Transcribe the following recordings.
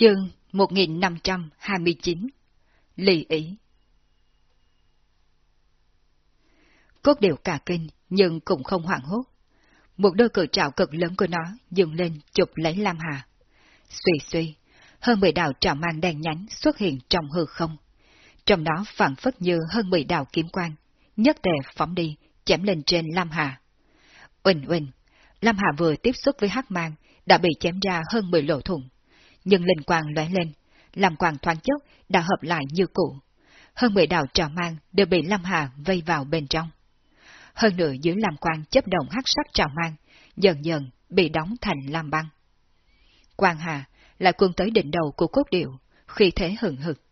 Chương 1529 lì ý Cốt điệu cả kinh nhưng cũng không hoảng hốt. Một đôi cự trạo cực lớn của nó dừng lên chụp lấy Lam Hà. Xuy suy, hơn mười đạo trạo mang đèn nhánh xuất hiện trong hư không. Trong đó phản phất như hơn mười đạo kiếm quang, nhất tề phóng đi, chém lên trên Lam Hà. Uỳnh uỳnh, Lam Hà vừa tiếp xúc với hắc mang, đã bị chém ra hơn mười lỗ thủng. Nhưng linh quang lóe lên, làm quang thoáng chốc đã hợp lại như cũ. Hơn mười đạo trào mang đều bị Lam Hà vây vào bên trong. Hơn nữa dưới làm quang chấp động hắc sắc trào mang, dần dần bị đóng thành lam băng. Quang Hà lại quân tới đỉnh đầu của cốt điệu, khi thế hừng hực.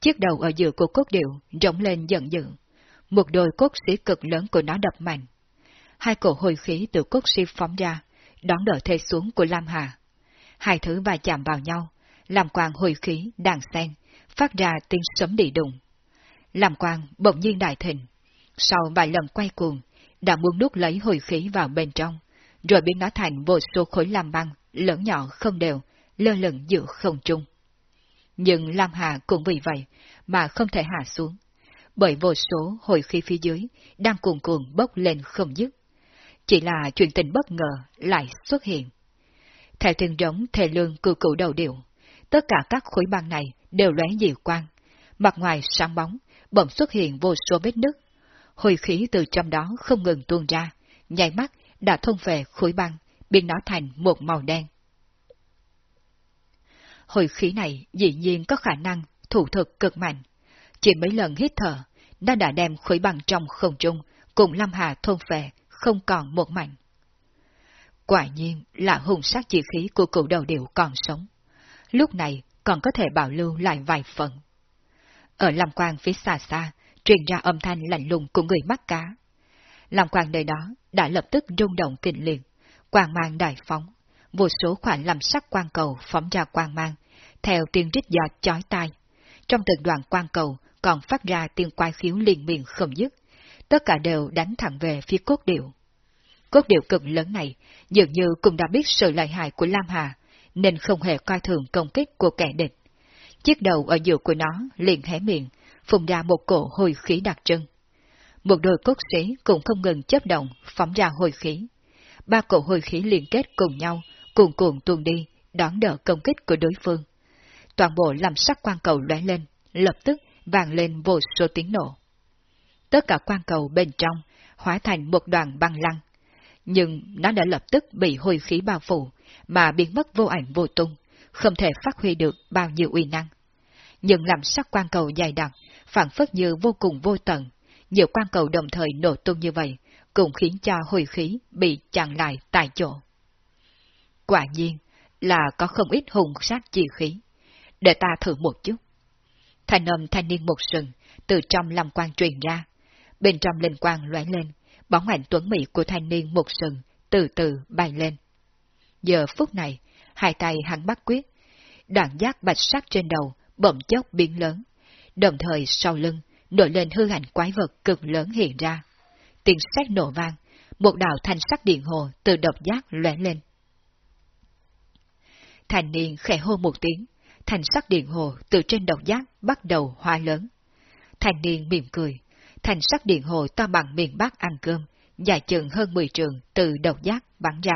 Chiếc đầu ở giữa của cốt điệu rỗng lên giận dữ. Một đôi cốt sĩ cực lớn của nó đập mạnh. Hai cổ hồi khí từ cốt sĩ phóng ra, đón đỡ thế xuống của Lam Hà. Hai thứ va chạm vào nhau, làm quang hồi khí đàn sen, phát ra tiếng sấm đi đụng. Làm quang bỗng nhiên đại thịnh, sau vài lần quay cuồng, đã muốn đút lấy hồi khí vào bên trong, rồi biến nó thành vô số khối lam băng, lớn nhỏ không đều, lơ lửng giữa không trung. Nhưng Lam Hà cũng vì vậy mà không thể hạ xuống, bởi vô số hồi khí phía dưới đang cuồn cuộn bốc lên không dứt. Chỉ là chuyện tình bất ngờ lại xuất hiện. Theo thiên rống thề lương cử cửu đầu điệu, tất cả các khối băng này đều lóe dị quang, mặt ngoài sáng bóng, bỗng xuất hiện vô số vết nứt, hồi khí từ trong đó không ngừng tuôn ra, nhảy mắt đã thông về khối băng, biến nó thành một màu đen. Hồi khí này dĩ nhiên có khả năng thủ thực cực mạnh. Chỉ mấy lần hít thở, nó đã đem khối băng trong không trung, cùng Lâm Hà thôn về, không còn một mảnh. Quả nhiên là hùng sát chi khí của cụ đầu điệu còn sống. Lúc này còn có thể bảo lưu lại vài phần. Ở Lâm Quang phía xa xa, truyền ra âm thanh lạnh lùng của người bắt cá. Lâm Quang nơi đó đã lập tức rung động kinh liền, quang mang đại phóng, một số khoản làm sắc quang cầu phóng ra quang mang, theo tiếng rít giọt chói tai. Trong từng đoạn quang cầu còn phát ra tiếng quai khiếu liền miệng không dứt, tất cả đều đánh thẳng về phía cốt điệu. Cốt điệu cực lớn này dường như cũng đã biết sự lợi hại của Lam Hà, nên không hề coi thường công kích của kẻ địch. Chiếc đầu ở giữa của nó liền hé miệng, phun ra một cổ hồi khí đặc trưng. Một đôi cốt sĩ cũng không ngừng chấp động, phóng ra hồi khí. Ba cổ hồi khí liên kết cùng nhau, cuồn cuộn tuôn đi, đón đỡ công kích của đối phương. Toàn bộ làm sắc quan cầu lóe lên, lập tức vàng lên vô số tiếng nổ. Tất cả quan cầu bên trong hóa thành một đoàn băng lăng, nhưng nó đã lập tức bị hồi khí bao phủ, mà biến mất vô ảnh vô tung, không thể phát huy được bao nhiêu uy năng. Nhưng làm sắc quan cầu dày đặc, phản phất như vô cùng vô tận, nhiều quan cầu đồng thời nổ tung như vậy, cũng khiến cho hồi khí bị chặn lại tại chỗ. Quả nhiên là có không ít hùng sát chi khí. Để ta thử một chút. Thanh âm thanh niên một sừng, từ trong lòng quan truyền ra. Bên trong linh quang lóe lên, bóng ảnh tuấn mỹ của thanh niên một sừng, từ từ bay lên. Giờ phút này, hai tay hắn bắt quyết, đoạn giác bạch sắc trên đầu, bỗng chốc biến lớn. Đồng thời sau lưng, nổi lên hư ảnh quái vật cực lớn hiện ra. Tiếng xét nổ vang, một đạo thanh sắc điện hồ từ độc giác lóe lên. Thành niên khẽ hô một tiếng, thành sắc điện hồ từ trên độc giác bắt đầu hoa lớn. Thành niên mỉm cười, thành sắc điện hồ to bằng miền Bắc ăn cơm, dài chừng hơn 10 trường từ đầu giác bắn ra.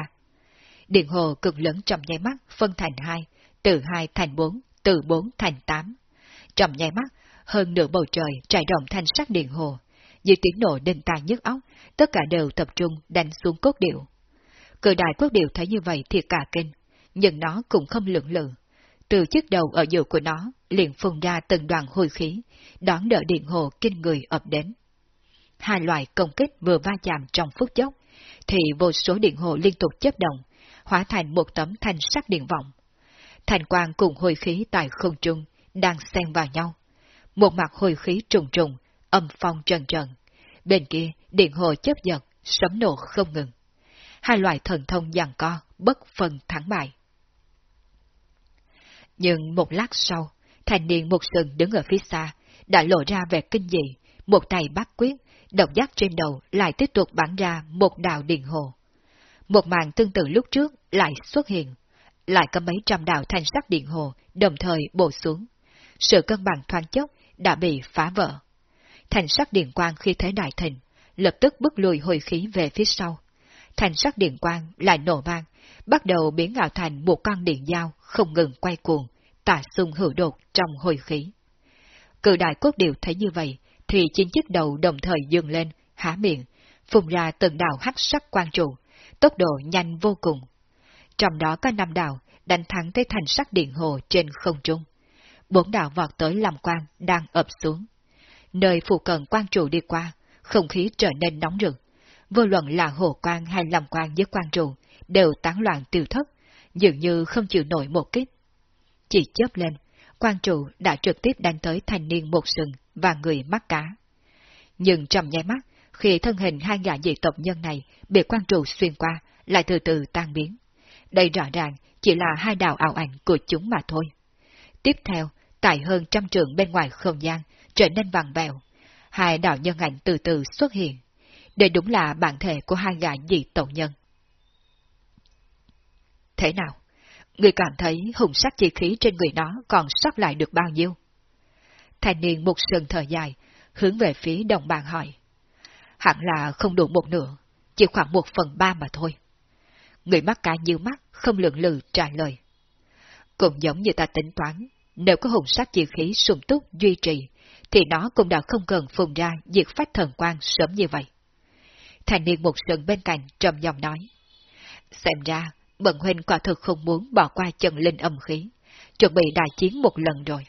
Điện hồ cực lớn trong nháy mắt phân thành hai, từ hai thành bốn, từ bốn thành tám. Trong nháy mắt, hơn nửa bầu trời trải rộng thanh sắc điện hồ, dưới tiếng nổ đinh tai nhức óc, tất cả đều tập trung đánh xuống cốt điệu. Cự đại cốt điệu thấy như vậy thì cả kinh, nhưng nó cũng không lượng lự. Từ chiếc đầu ở giữa của nó liền phun ra từng đoàn hồi khí, đón đỡ điện hồ kinh người ập đến. Hai loại công kích vừa va chạm trong phút chốc, thì vô số điện hồ liên tục chấp động, hóa thành một tấm thanh sắc điện vọng. Thành quang cùng hồi khí tại không trung đang xen vào nhau. Một mặt hồi khí trùng trùng, âm phong trần trần. Bên kia, điện hồ chấp giật, sấm nổ không ngừng. Hai loại thần thông giằng co, bất phân thắng bại. Nhưng một lát sau, thành niên một sừng đứng ở phía xa, đã lộ ra vẻ kinh dị, một tay bắt quyết, độc giác trên đầu lại tiếp tục bắn ra một đạo điện hồ. Một màn tương tự lúc trước lại xuất hiện, lại có mấy trăm đạo thanh sắc điện hồ đồng thời bổ xuống. Sự cân bằng thoáng chốc đã bị phá vỡ. Thành sắc điện quang khi thế đại thịnh, lập tức bước lùi hồi khí về phía sau. Thành sắc điện quang lại nổ vang, bắt đầu biến ảo thành một con điện dao không ngừng quay cuồng, tả xung hữu đột trong hồi khí. Cự đại cốt điều thấy như vậy, thì chín chiếc đầu đồng thời dừng lên, há miệng, phun ra từng đạo hắc sắc quang trụ, tốc độ nhanh vô cùng. Trong đó có năm đạo đánh thắng tới thành sắc điện hồ trên không trung. Bốn đạo vọt tới làm quang đang ập xuống. Nơi phụ cận quang trụ đi qua, không khí trở nên nóng rực. Vô luận là hồ quang hay làm quang với quang trụ đều tán loạn tiêu thất, dường như không chịu nổi một kích. Chỉ chớp lên, quang trụ đã trực tiếp đánh tới thanh niên một sừng và người mắc cá. Nhưng trong nháy mắt, khi thân hình hai gã dị tộc nhân này bị quang trụ xuyên qua, lại từ từ tan biến. Đây rõ ràng chỉ là hai đạo ảo ảnh của chúng mà thôi. Tiếp theo, tại hơn trăm trường bên ngoài không gian, trở nên vàng bèo. Hai đạo nhân ảnh từ từ xuất hiện. Đây đúng là bản thể của hai gã dị tộc nhân. Thế nào? Người cảm thấy hùng sắc chi khí trên người nó còn sót lại được bao nhiêu? Thanh niên một sừng thở dài, hướng về phía đồng bạn hỏi. Hẳn là không đủ một nửa, chỉ khoảng một phần ba mà thôi. Người mắt cá như mắt, không lượng lự trả lời. Cũng giống như ta tính toán, nếu có hùng sát chi khí sung túc duy trì, thì nó cũng đã không cần phùng ra diệt phách thần quang sớm như vậy. Thành niên một sừng bên cạnh trầm giọng nói. Xem ra, Bận huynh quả thực không muốn bỏ qua chân linh âm khí, chuẩn bị đại chiến một lần rồi.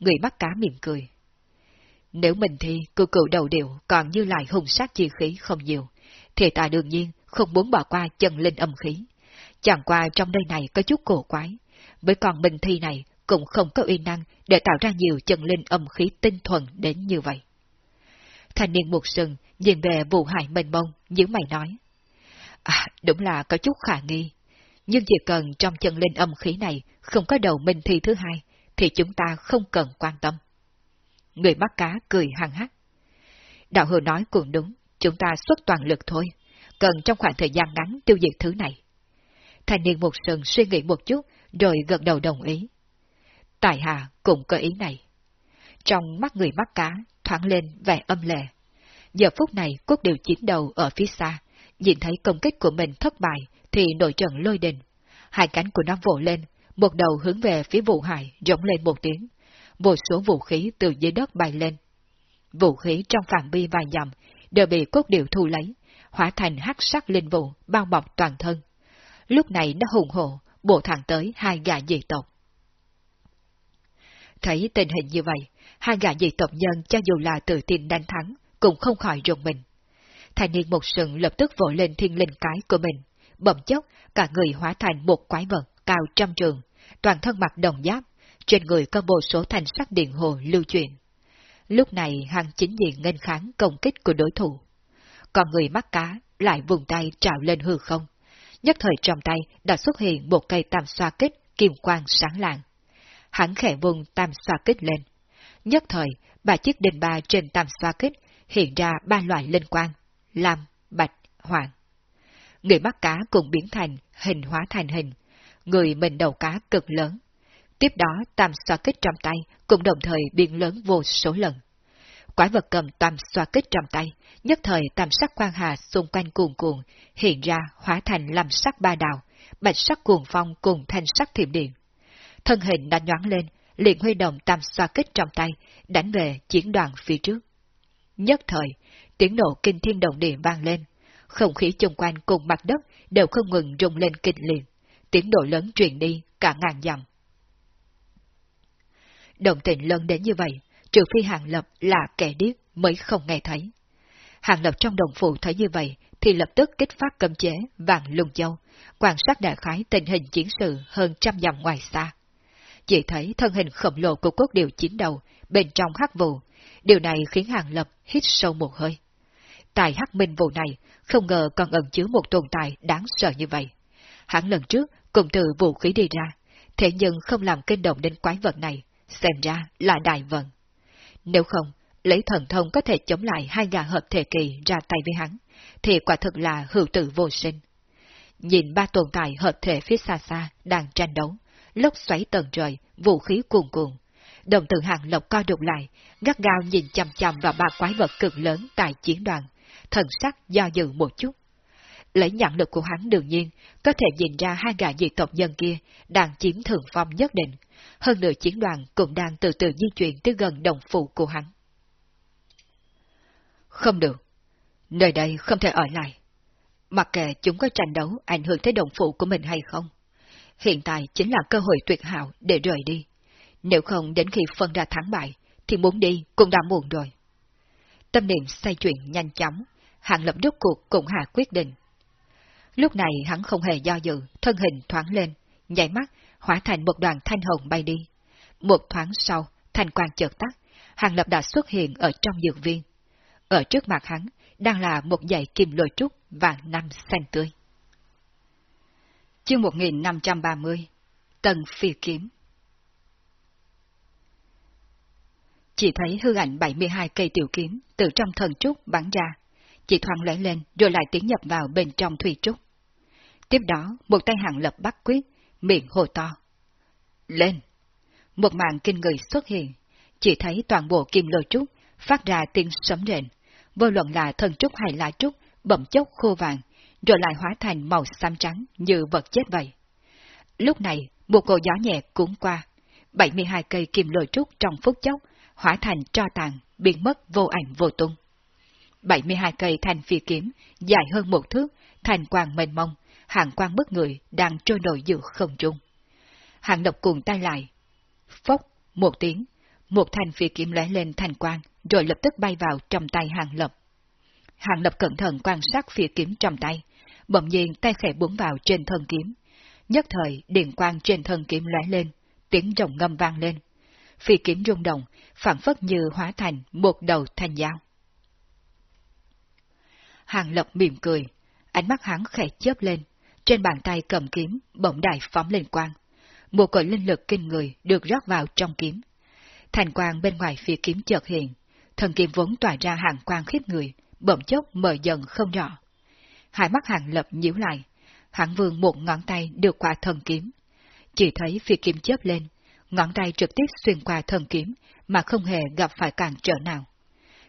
Người mắt cá mỉm cười. Nếu mình thi cư cựu đầu điệu còn như lại hùng sát chi khí không nhiều, thì ta đương nhiên không muốn bỏ qua chân linh âm khí. Chẳng qua trong đây này có chút cổ quái, với còn mình thi này cũng không có uy năng để tạo ra nhiều chân linh âm khí tinh thuần đến như vậy. Thanh niên một sừng nhìn về vụ hại mênh mông, như mày nói. À, đúng là có chút khả nghi. Nhưng chỉ cần trong chân linh âm khí này không có đầu minh thi thứ hai, thì chúng ta không cần quan tâm. Người bắt cá cười hăng hắc. Đạo hữu nói cũng đúng, chúng ta xuất toàn lực thôi, cần trong khoảng thời gian ngắn tiêu diệt thứ này. Thanh niên một sừng suy nghĩ một chút, rồi gật đầu đồng ý. Tài hạ cũng có ý này. Trong mắt người bắt cá, thoáng lên vẻ âm lệ. Giờ phút này cốt đều chiến đầu ở phía xa, nhìn thấy công kích của mình thất bại, thì nổi trận lôi đình. Hai cánh của nó vỗ lên, một đầu hướng về phía vụ hải rống lên một tiếng. Vô số vũ khí từ dưới đất bay lên. Vũ khí trong phạm vi vài dặm đều bị cốt điệu thu lấy, hóa thành hắc sắc linh vụ bao bọc toàn thân. Lúc này nó hùng hộ, bộ thẳng tới hai gã dị tộc. Thấy tình hình như vậy, hai gã dị tộc nhân cho dù là tự tin đánh thắng, cũng không khỏi rùng mình. Thanh niên một sừng lập tức vội lên thiên linh cái của mình, bẩm chốc cả người hóa thành một quái vật cao trăm trường, toàn thân mặc đồng giáp, trên người có bộ số thành sắc điện hồ lưu truyền. Lúc này hắn chính diện nghênh kháng công kích của đối thủ. Còn người mắt cá lại vùng tay trào lên hư không. Nhất thời trong tay đã xuất hiện một cây tam xoa kích kim quang sáng lạng. Hắn khẽ vùng tam xoa kích lên. Nhất thời, ba chiếc đền ba trên tam xoa kích hiện ra ba loại linh quang lam, bạch, hoàng. Người bắt cá cũng biến thành hình hóa thành hình, người mình đầu cá cực lớn. Tiếp đó tam xoa kích trong tay cũng đồng thời biến lớn vô số lần. Quái vật cầm tam xoa kích trong tay, nhất thời tam sắc quang hà xung quanh cuồn cuộn, hiện ra hóa thành làm sắc ba đào, bạch sắc cuồng phong cùng thanh sắc thiểm điện. Thân hình đã nhoáng lên, liền huy động tam xoa kích trong tay, đánh về chiến đoàn phía trước. Nhất thời, tiếng nổ kinh thiên động địa vang lên, không khí xung quanh cùng mặt đất đều không ngừng rung lên kịch liệt, tiếng nổ lớn truyền đi cả ngàn dặm. Động tĩnh lớn đến như vậy, trừ phi Hàng Lập là kẻ điếc mới không nghe thấy. Hàng Lập trong đồng phụ thấy như vậy, thì lập tức kích phát cấm chế vàng lùng dâu, quan sát đại khái tình hình chiến sự hơn trăm dặm ngoài xa. Chỉ thấy thân hình khổng lồ của cốt điều chiến đầu bên trong hắc vụ, điều này khiến Hàng Lập hít sâu một hơi. Tại hắc minh vụ này, không ngờ còn ẩn chứa một tồn tại đáng sợ như vậy. hãng lần trước cùng từ vũ khí đi ra, thế nhưng không làm kinh động đến quái vật này, xem ra là đại vận. Nếu không, lấy thần thông có thể chống lại hai gà hợp thể kỳ ra tay với hắn, thì quả thực là hữu tử vô sinh. Nhìn ba tồn tại hợp thể phía xa xa đang tranh đấu, lốc xoáy tầng trời, vũ khí cuồn cuộn. Đồng tử hàng lộc co đục lại, gắt gao nhìn chằm chằm vào ba quái vật cực lớn tại chiến đoàn, thần sắc do dự một chút. Lấy nhận lực của hắn đương nhiên, có thể nhìn ra hai gã dị tộc nhân kia đang chiếm thượng phong nhất định. Hơn nữa chiến đoàn cũng đang từ từ di chuyển tới gần đồng phụ của hắn. Không được. Nơi đây không thể ở lại. Mặc kệ chúng có tranh đấu ảnh hưởng tới đồng phụ của mình hay không. Hiện tại chính là cơ hội tuyệt hảo để rời đi. Nếu không đến khi phân ra thắng bại, thì muốn đi cũng đã muộn rồi. Tâm niệm xoay chuyển nhanh chóng, hạng lập rút cuộc cũng hạ quyết định. Lúc này hắn không hề do dự, thân hình thoáng lên, nhảy mắt, hóa thành một đoàn thanh hồng bay đi. Một thoáng sau, thanh quang chợt tắt, hàng lập đã xuất hiện ở trong dược viên. Ở trước mặt hắn, đang là một dãy kim lôi trúc vàng năm xanh tươi. Chương 1530 Tần Phi Kiếm Chỉ thấy hư ảnh 72 cây tiểu kiếm từ trong thần trúc bắn ra, chỉ thoáng lóe lên rồi lại tiến nhập vào bên trong thủy trúc. Tiếp đó, một tay hạng lập bắt quyết, miệng hồ to. Lên! Một màn kinh người xuất hiện, chỉ thấy toàn bộ kim lôi trúc phát ra tiếng sấm rền, vô luận là thần trúc hay lá trúc, bậm chốc khô vàng, rồi lại hóa thành màu xám trắng như vật chết vậy. Lúc này, một cột gió nhẹ cuốn qua, 72 cây kim lôi trúc trong phút chốc, hóa thành tro tàn, biến mất vô ảnh vô tung. 72 cây thành phi kiếm, dài hơn một thước, thành quang mênh mông, hàng quang bất người đang trôi nổi giữa không trung. Hàng độc cuồng tay lại. Phốc, một tiếng, một thanh phi kiếm lóe lên thành quang, rồi lập tức bay vào trong tay hàng lập. Hàng lập cẩn thận quan sát phi kiếm trong tay, bỗng nhiên tay khẽ búng vào trên thân kiếm. Nhất thời, điện quang trên thân kiếm lóe lên, tiếng rồng ngâm vang lên. Phi kiếm rung động, phản phất như hóa thành một đầu thanh dao. Hàng lập mỉm cười, ánh mắt hắn khẽ chớp lên, trên bàn tay cầm kiếm, bỗng đại phóng lên quang. Một cội linh lực kinh người được rót vào trong kiếm. Thành quang bên ngoài phía kiếm chợt hiện, thần kiếm vốn tỏa ra hàng quang khiếp người, bỗng chốc mờ dần không rõ. Hai mắt hàng lập nhíu lại, hắn vương một ngón tay được qua thần kiếm. Chỉ thấy phía kiếm chớp lên, ngón tay trực tiếp xuyên qua thần kiếm mà không hề gặp phải cản trở nào.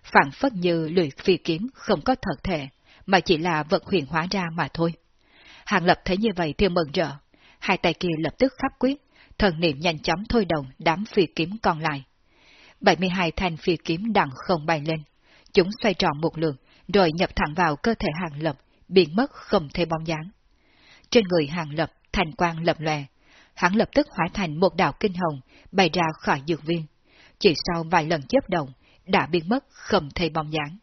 Phản phất như lưỡi phi kiếm không có thật thể, mà chỉ là vật huyền hóa ra mà thôi. Hàng Lập thấy như vậy thì mừng rỡ, hai tay kia lập tức khắp quyết, thần niệm nhanh chóng thôi động đám phi kiếm còn lại. 72 thanh phi kiếm đằng không bay lên, chúng xoay tròn một lượt, rồi nhập thẳng vào cơ thể Hàng Lập, biến mất không thể bóng dáng. Trên người Hàng Lập, thành quang lập lòe, hắn lập tức hóa thành một đạo kinh hồng, bay ra khỏi dược viên. Chỉ sau vài lần chớp động, đã biến mất không thấy bóng dáng.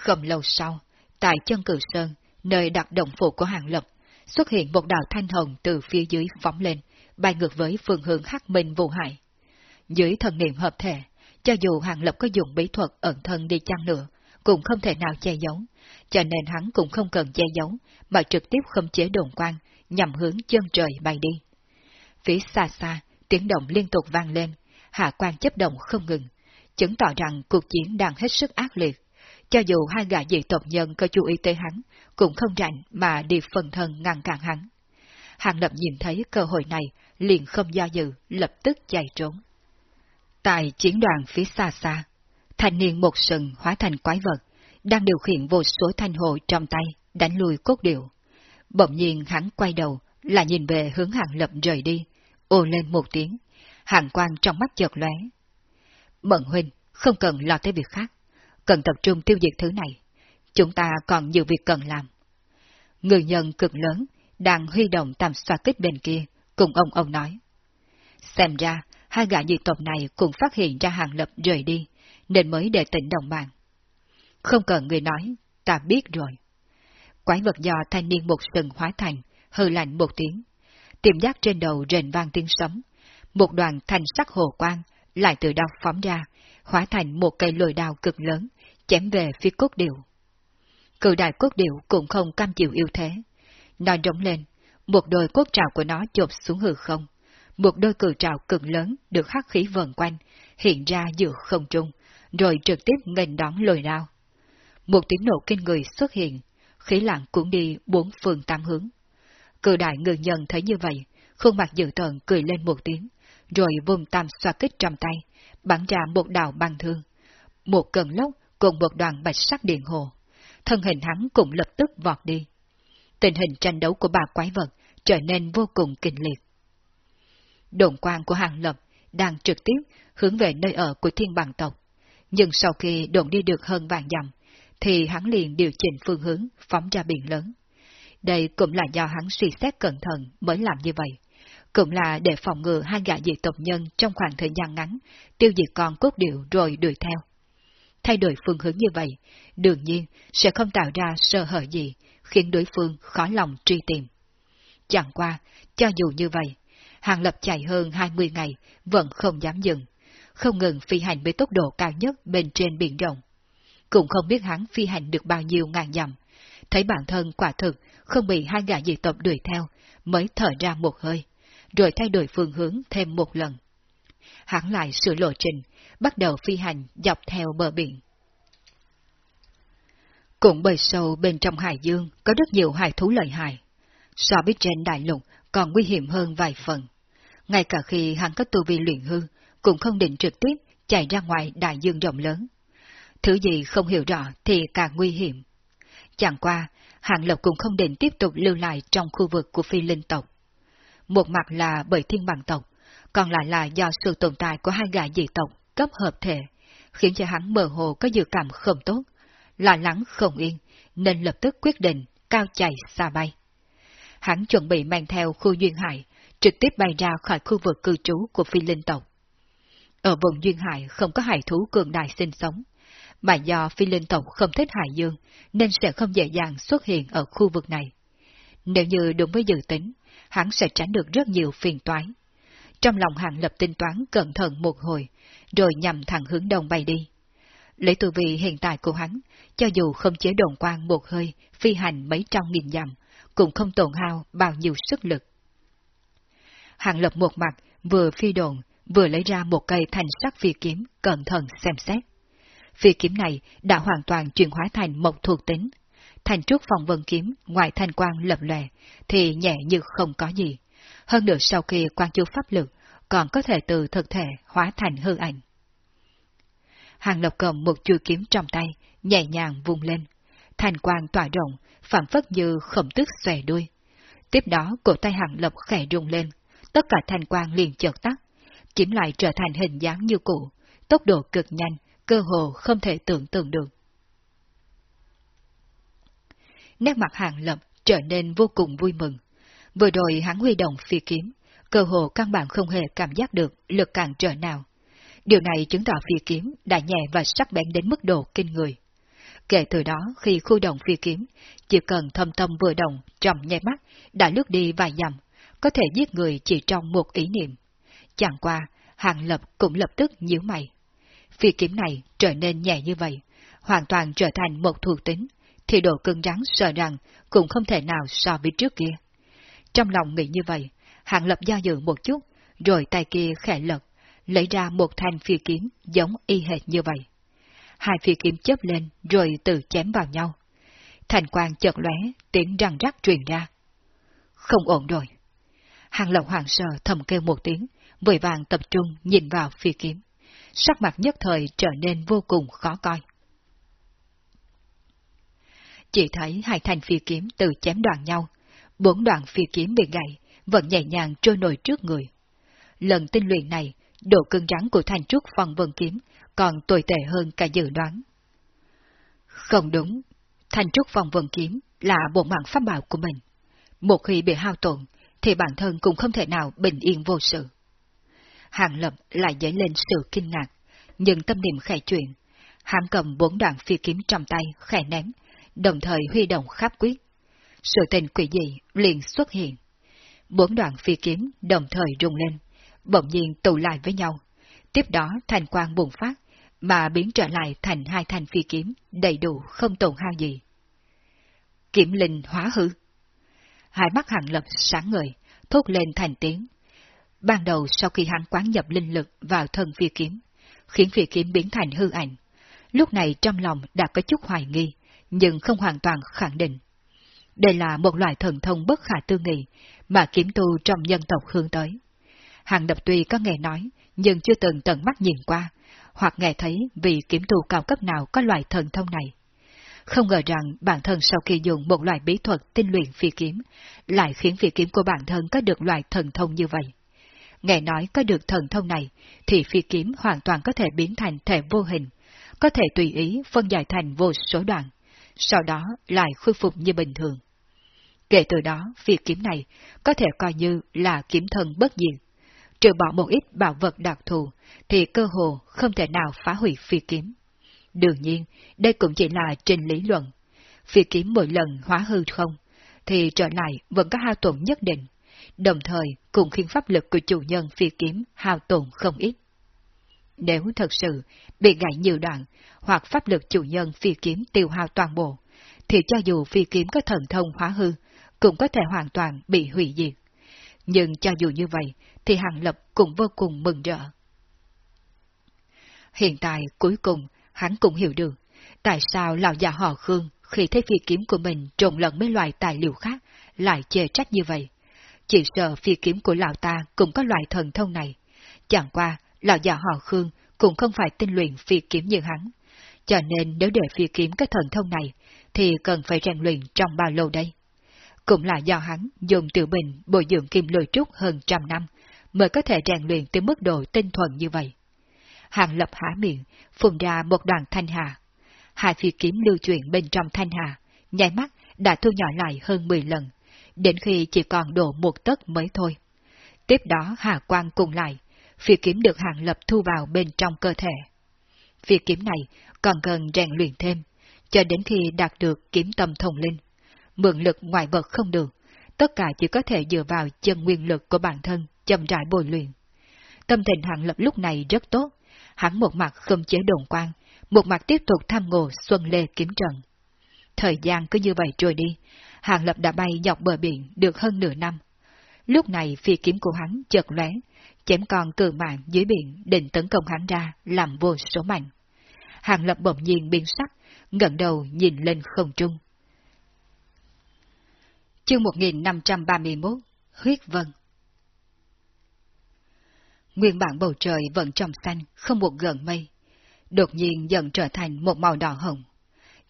Không lâu sau, tại chân cử sơn, nơi đặt động phủ của Hàng Lập, xuất hiện một đạo thanh hồng từ phía dưới phóng lên, bay ngược với phương hướng hắc minh vô hại. Dưới thần niệm hợp thể, cho dù Hàng Lập có dùng bí thuật ẩn thân đi chăng nữa, cũng không thể nào che giấu, cho nên hắn cũng không cần che giấu, mà trực tiếp khống chế đồn quan, nhằm hướng chân trời bay đi. Phía xa xa, tiếng động liên tục vang lên, hạ quan chấp động không ngừng, chứng tỏ rằng cuộc chiến đang hết sức ác liệt. Cho dù hai gã dị tộc nhân có chú ý tới hắn, cũng không rảnh mà đi phần thân ngăn cản hắn. Hàng lập nhìn thấy cơ hội này, liền không do dự, lập tức chạy trốn. Tại chiến đoàn phía xa xa, thanh niên một sừng hóa thành quái vật, đang điều khiển vô số thanh hồ trong tay, đánh lùi cốt điệu. Bỗng nhiên hắn quay đầu, là nhìn về hướng hàng lập rời đi, ô lên một tiếng, hàng quang trong mắt chợt lóe. Mận huynh, không cần lo tới việc khác, cần tập trung tiêu diệt thứ này. Chúng ta còn nhiều việc cần làm. Người nhân cực lớn, đang huy động tam xoa kích bên kia, cùng ông ông nói. Xem ra, hai gã dị tộc này cũng phát hiện ra hàng lập rời đi, nên mới để tỉnh đồng bàn. Không cần người nói, ta biết rồi. Quái vật do thanh niên một sừng hóa thành, hư lạnh một tiếng. Tiềm giác trên đầu rền vang tiếng sấm. Một đoàn thanh sắc hồ quang lại từ đâu phóng ra, hóa thành một cây lồi đào cực lớn, chém về phía cốt điệu. Cự đại cốt điệu cũng không cam chịu yêu thế. Nó rống lên, một đôi cốt trào của nó chộp xuống hư không. Một đôi cự trào cực lớn được hắc khí vần quanh, hiện ra giữa không trung, rồi trực tiếp nghênh đón lồi đao. Một tiếng nổ kinh người xuất hiện, khí lặng cũng đi bốn phương tám hướng. Cự đại ngư nhân thấy như vậy, khuôn mặt dự tợn cười lên một tiếng, rồi vùng tam xoa kích trong tay, bắn ra một đạo băng thương. Một cơn lốc cùng một đoàn bạch sắc điện hồ. Thân hình hắn cũng lập tức vọt đi. Tình hình tranh đấu của bà quái vật trở nên vô cùng kinh liệt. Đồn quan của hàng lập đang trực tiếp hướng về nơi ở của thiên bằng tộc. Nhưng sau khi đồn đi được hơn vàng dặm, thì hắn liền điều chỉnh phương hướng phóng ra biển lớn. Đây cũng là do hắn suy xét cẩn thận mới làm như vậy. Cũng là để phòng ngừa hai gã dị tộc nhân trong khoảng thời gian ngắn, tiêu diệt con cốt điệu rồi đuổi theo. Thay đổi phương hướng như vậy, đương nhiên sẽ không tạo ra sơ hở gì, khiến đối phương khó lòng truy tìm. Chẳng qua, cho dù như vậy, Hàng Lập chạy hơn 20 ngày, vẫn không dám dừng, không ngừng phi hành với tốc độ cao nhất bên trên biển rộng. Cũng không biết hắn phi hành được bao nhiêu ngàn dặm, thấy bản thân quả thực không bị hai gã dị tộc đuổi theo, mới thở ra một hơi, rồi thay đổi phương hướng thêm một lần. Hắn lại sửa lộ trình, bắt đầu phi hành dọc theo bờ biển. Cũng bơi sâu bên trong hải dương có rất nhiều hải thú lợi hại. So với trên đại lục còn nguy hiểm hơn vài phần. Ngay cả khi hắn có tu vi luyện hư, cũng không định trực tiếp chạy ra ngoài đại dương rộng lớn. Thứ gì không hiểu rõ thì càng nguy hiểm. Chẳng qua, hạng Lộc cũng không định tiếp tục lưu lại trong khu vực của phi linh tộc. Một mặt là bởi thiên bằng tộc, còn lại là do sự tồn tại của hai gã dị tộc cấp hợp thể, khiến cho hắn mơ hồ có dự cảm không tốt, lo lắng không yên, nên lập tức quyết định cao chạy xa bay. Hắn chuẩn bị mang theo khu duyên hải, trực tiếp bay ra khỏi khu vực cư trú của phi linh tộc. Ở vùng duyên hải không có hải thú cường đại sinh sống, mà do phi linh tộc không thích hải dương, nên sẽ không dễ dàng xuất hiện ở khu vực này. Nếu như đúng với dự tính, hắn sẽ tránh được rất nhiều phiền toái. Trong lòng hạng lập tính toán cẩn thận một hồi, rồi nhằm thẳng hướng đông bay đi. Lấy tu vị hiện tại của hắn, cho dù không chế đồn quang một hơi, phi hành mấy trăm nghìn dặm, cũng không tổn hao bao nhiêu sức lực. hạng lập một mặt, vừa phi đồn, vừa lấy ra một cây thành sắc phi kiếm, cẩn thận xem xét. Phi kiếm này đã hoàn toàn chuyển hóa thành một thuộc tính. Thành trúc phòng vân kiếm, ngoài thanh quang lập lòe, thì nhẹ như không có gì. Hơn nữa sau khi quan chú pháp lực, còn có thể từ thực thể hóa thành hư ảnh. Hàng Lập cầm một chuôi kiếm trong tay, nhẹ nhàng vung lên. Thành quang tỏa rộng, phản phất như khổng tức xòe đuôi. Tiếp đó cổ tay Hàng Lập khẽ rung lên, tất cả thành quang liền chợt tắt, kiếm lại trở thành hình dáng như cũ, tốc độ cực nhanh, cơ hồ không thể tưởng tượng được. Nét mặt Hàng Lập trở nên vô cùng vui mừng. Vừa rồi hắn huy động phi kiếm, cơ hồ căn bản không hề cảm giác được lực cản trở nào. Điều này chứng tỏ phi kiếm đã nhẹ và sắc bén đến mức độ kinh người. Kể từ đó, khi khu động phi kiếm, chỉ cần thâm tâm vừa động trong nháy mắt, đã lướt đi vài dặm, có thể giết người chỉ trong một ý niệm. Chẳng qua, Hàng Lập cũng lập tức nhíu mày. Phi kiếm này trở nên nhẹ như vậy, hoàn toàn trở thành một thuộc tính, thì độ cứng rắn sợ rằng cũng không thể nào so với trước kia. Trong lòng nghĩ như vậy, hạng Lập do dự một chút, rồi tay kia khẽ lật, lấy ra một thanh phi kiếm giống y hệt như vậy. Hai phi kiếm chớp lên rồi tự chém vào nhau. Thành quang chợt lóe, tiếng răng rắc truyền ra. Không ổn rồi. Hàng lộc hoàng sợ thầm kêu một tiếng, vội vàng tập trung nhìn vào phi kiếm. Sắc mặt nhất thời trở nên vô cùng khó coi. Chỉ thấy hai thanh phi kiếm từ chém đoạn nhau, bốn đoạn phi kiếm bị gãy, vẫn nhẹ nhàng trôi nổi trước người. Lần tinh luyện này, độ cứng rắn của thanh trúc phong vân kiếm còn tồi tệ hơn cả dự đoán. Không đúng, thanh trúc phong vân kiếm là bộ mạng pháp bảo của mình. Một khi bị hao tổn, thì bản thân cũng không thể nào bình yên vô sự. Hàng Lập lại dấy lên sự kinh ngạc, nhưng tâm niệm khẽ chuyển. Hắn cầm bốn đoạn phi kiếm trong tay, khẽ ném, đồng thời huy động khắp quyết. Sự tình quỷ dị liền xuất hiện. Bốn đoạn phi kiếm đồng thời rung lên, bỗng nhiên tụ lại với nhau. Tiếp đó thành quang bùng phát, mà biến trở lại thành hai thanh phi kiếm, đầy đủ không tổn hao gì. Kiểm linh hóa hư. Hai mắt hạng lập sáng ngời, thốt lên thành tiếng. Ban đầu sau khi hắn quán nhập linh lực vào thân phi kiếm, khiến phi kiếm biến thành hư ảnh. Lúc này trong lòng đã có chút hoài nghi, nhưng không hoàn toàn khẳng định. Đây là một loại thần thông bất khả tư nghị mà kiếm tu trong dân tộc hướng tới. Hàng đập tuy có nghe nói, nhưng chưa từng tận mắt nhìn qua, hoặc nghe thấy vì kiếm tu cao cấp nào có loại thần thông này. Không ngờ rằng bản thân sau khi dùng một loại bí thuật tinh luyện phi kiếm, lại khiến phi kiếm của bản thân có được loại thần thông như vậy. Nghe nói có được thần thông này, thì phi kiếm hoàn toàn có thể biến thành thể vô hình, có thể tùy ý phân giải thành vô số đoạn, sau đó lại khôi phục như bình thường. Kể từ đó, phi kiếm này có thể coi như là kiếm thân bất diệt. Trừ bỏ một ít bảo vật đặc thù, thì cơ hồ không thể nào phá hủy phi kiếm. Đương nhiên, đây cũng chỉ là trên lý luận. Phi kiếm mỗi lần hóa hư không, thì trở lại vẫn có hao tổn nhất định, đồng thời cũng khiến pháp lực của chủ nhân phi kiếm hao tổn không ít. Nếu thật sự bị gãy nhiều đoạn, hoặc pháp lực chủ nhân phi kiếm tiêu hao toàn bộ, thì cho dù phi kiếm có thần thông hóa hư, cũng có thể hoàn toàn bị hủy diệt. Nhưng cho dù như vậy, thì Hàng Lập cũng vô cùng mừng rỡ. Hiện tại, cuối cùng, hắn cũng hiểu được, tại sao lão già họ Khương khi thấy phi kiếm của mình trộn lẫn mấy loại tài liệu khác, lại chê trách như vậy. Chỉ sợ phi kiếm của lão ta cũng có loại thần thông này. Chẳng qua, lão già họ Khương cũng không phải tinh luyện phi kiếm như hắn. Cho nên nếu để phi kiếm cái thần thông này, thì cần phải rèn luyện trong bao lâu đây? Cũng là do hắn dùng tiểu bình bồi dưỡng kim lôi trúc hơn trăm năm, mới có thể rèn luyện tới mức độ tinh thuần như vậy. Hàng lập há miệng, phun ra một đoàn thanh hà. Hai phi kiếm lưu chuyển bên trong thanh hà, nháy mắt đã thu nhỏ lại hơn 10 lần, đến khi chỉ còn độ một tấc mới thôi. Tiếp đó hà quang cùng lại, phi kiếm được hàng lập thu vào bên trong cơ thể. Phi kiếm này còn cần rèn luyện thêm, cho đến khi đạt được kiếm tâm thông linh. Mượn lực ngoại vật không được, tất cả chỉ có thể dựa vào chân nguyên lực của bản thân, chậm rãi bồi luyện. Tâm tình hàng lập lúc này rất tốt, hắn một mặt không chế đồn quan, một mặt tiếp tục tham ngộ Xuân Lê kiếm trận. Thời gian cứ như vậy trôi đi, Hàng Lập đã bay dọc bờ biển được hơn nửa năm. Lúc này phi kiếm của hắn chợt lóe, chém con cử mạng dưới biển định tấn công hắn ra làm vô số mạnh. Hàng Lập bỗng nhiên biến sắc, ngẩng đầu nhìn lên không trung. Chương 1531 Huyết Vân Nguyên bản bầu trời vẫn trong xanh, không một gần mây. Đột nhiên dần trở thành một màu đỏ hồng.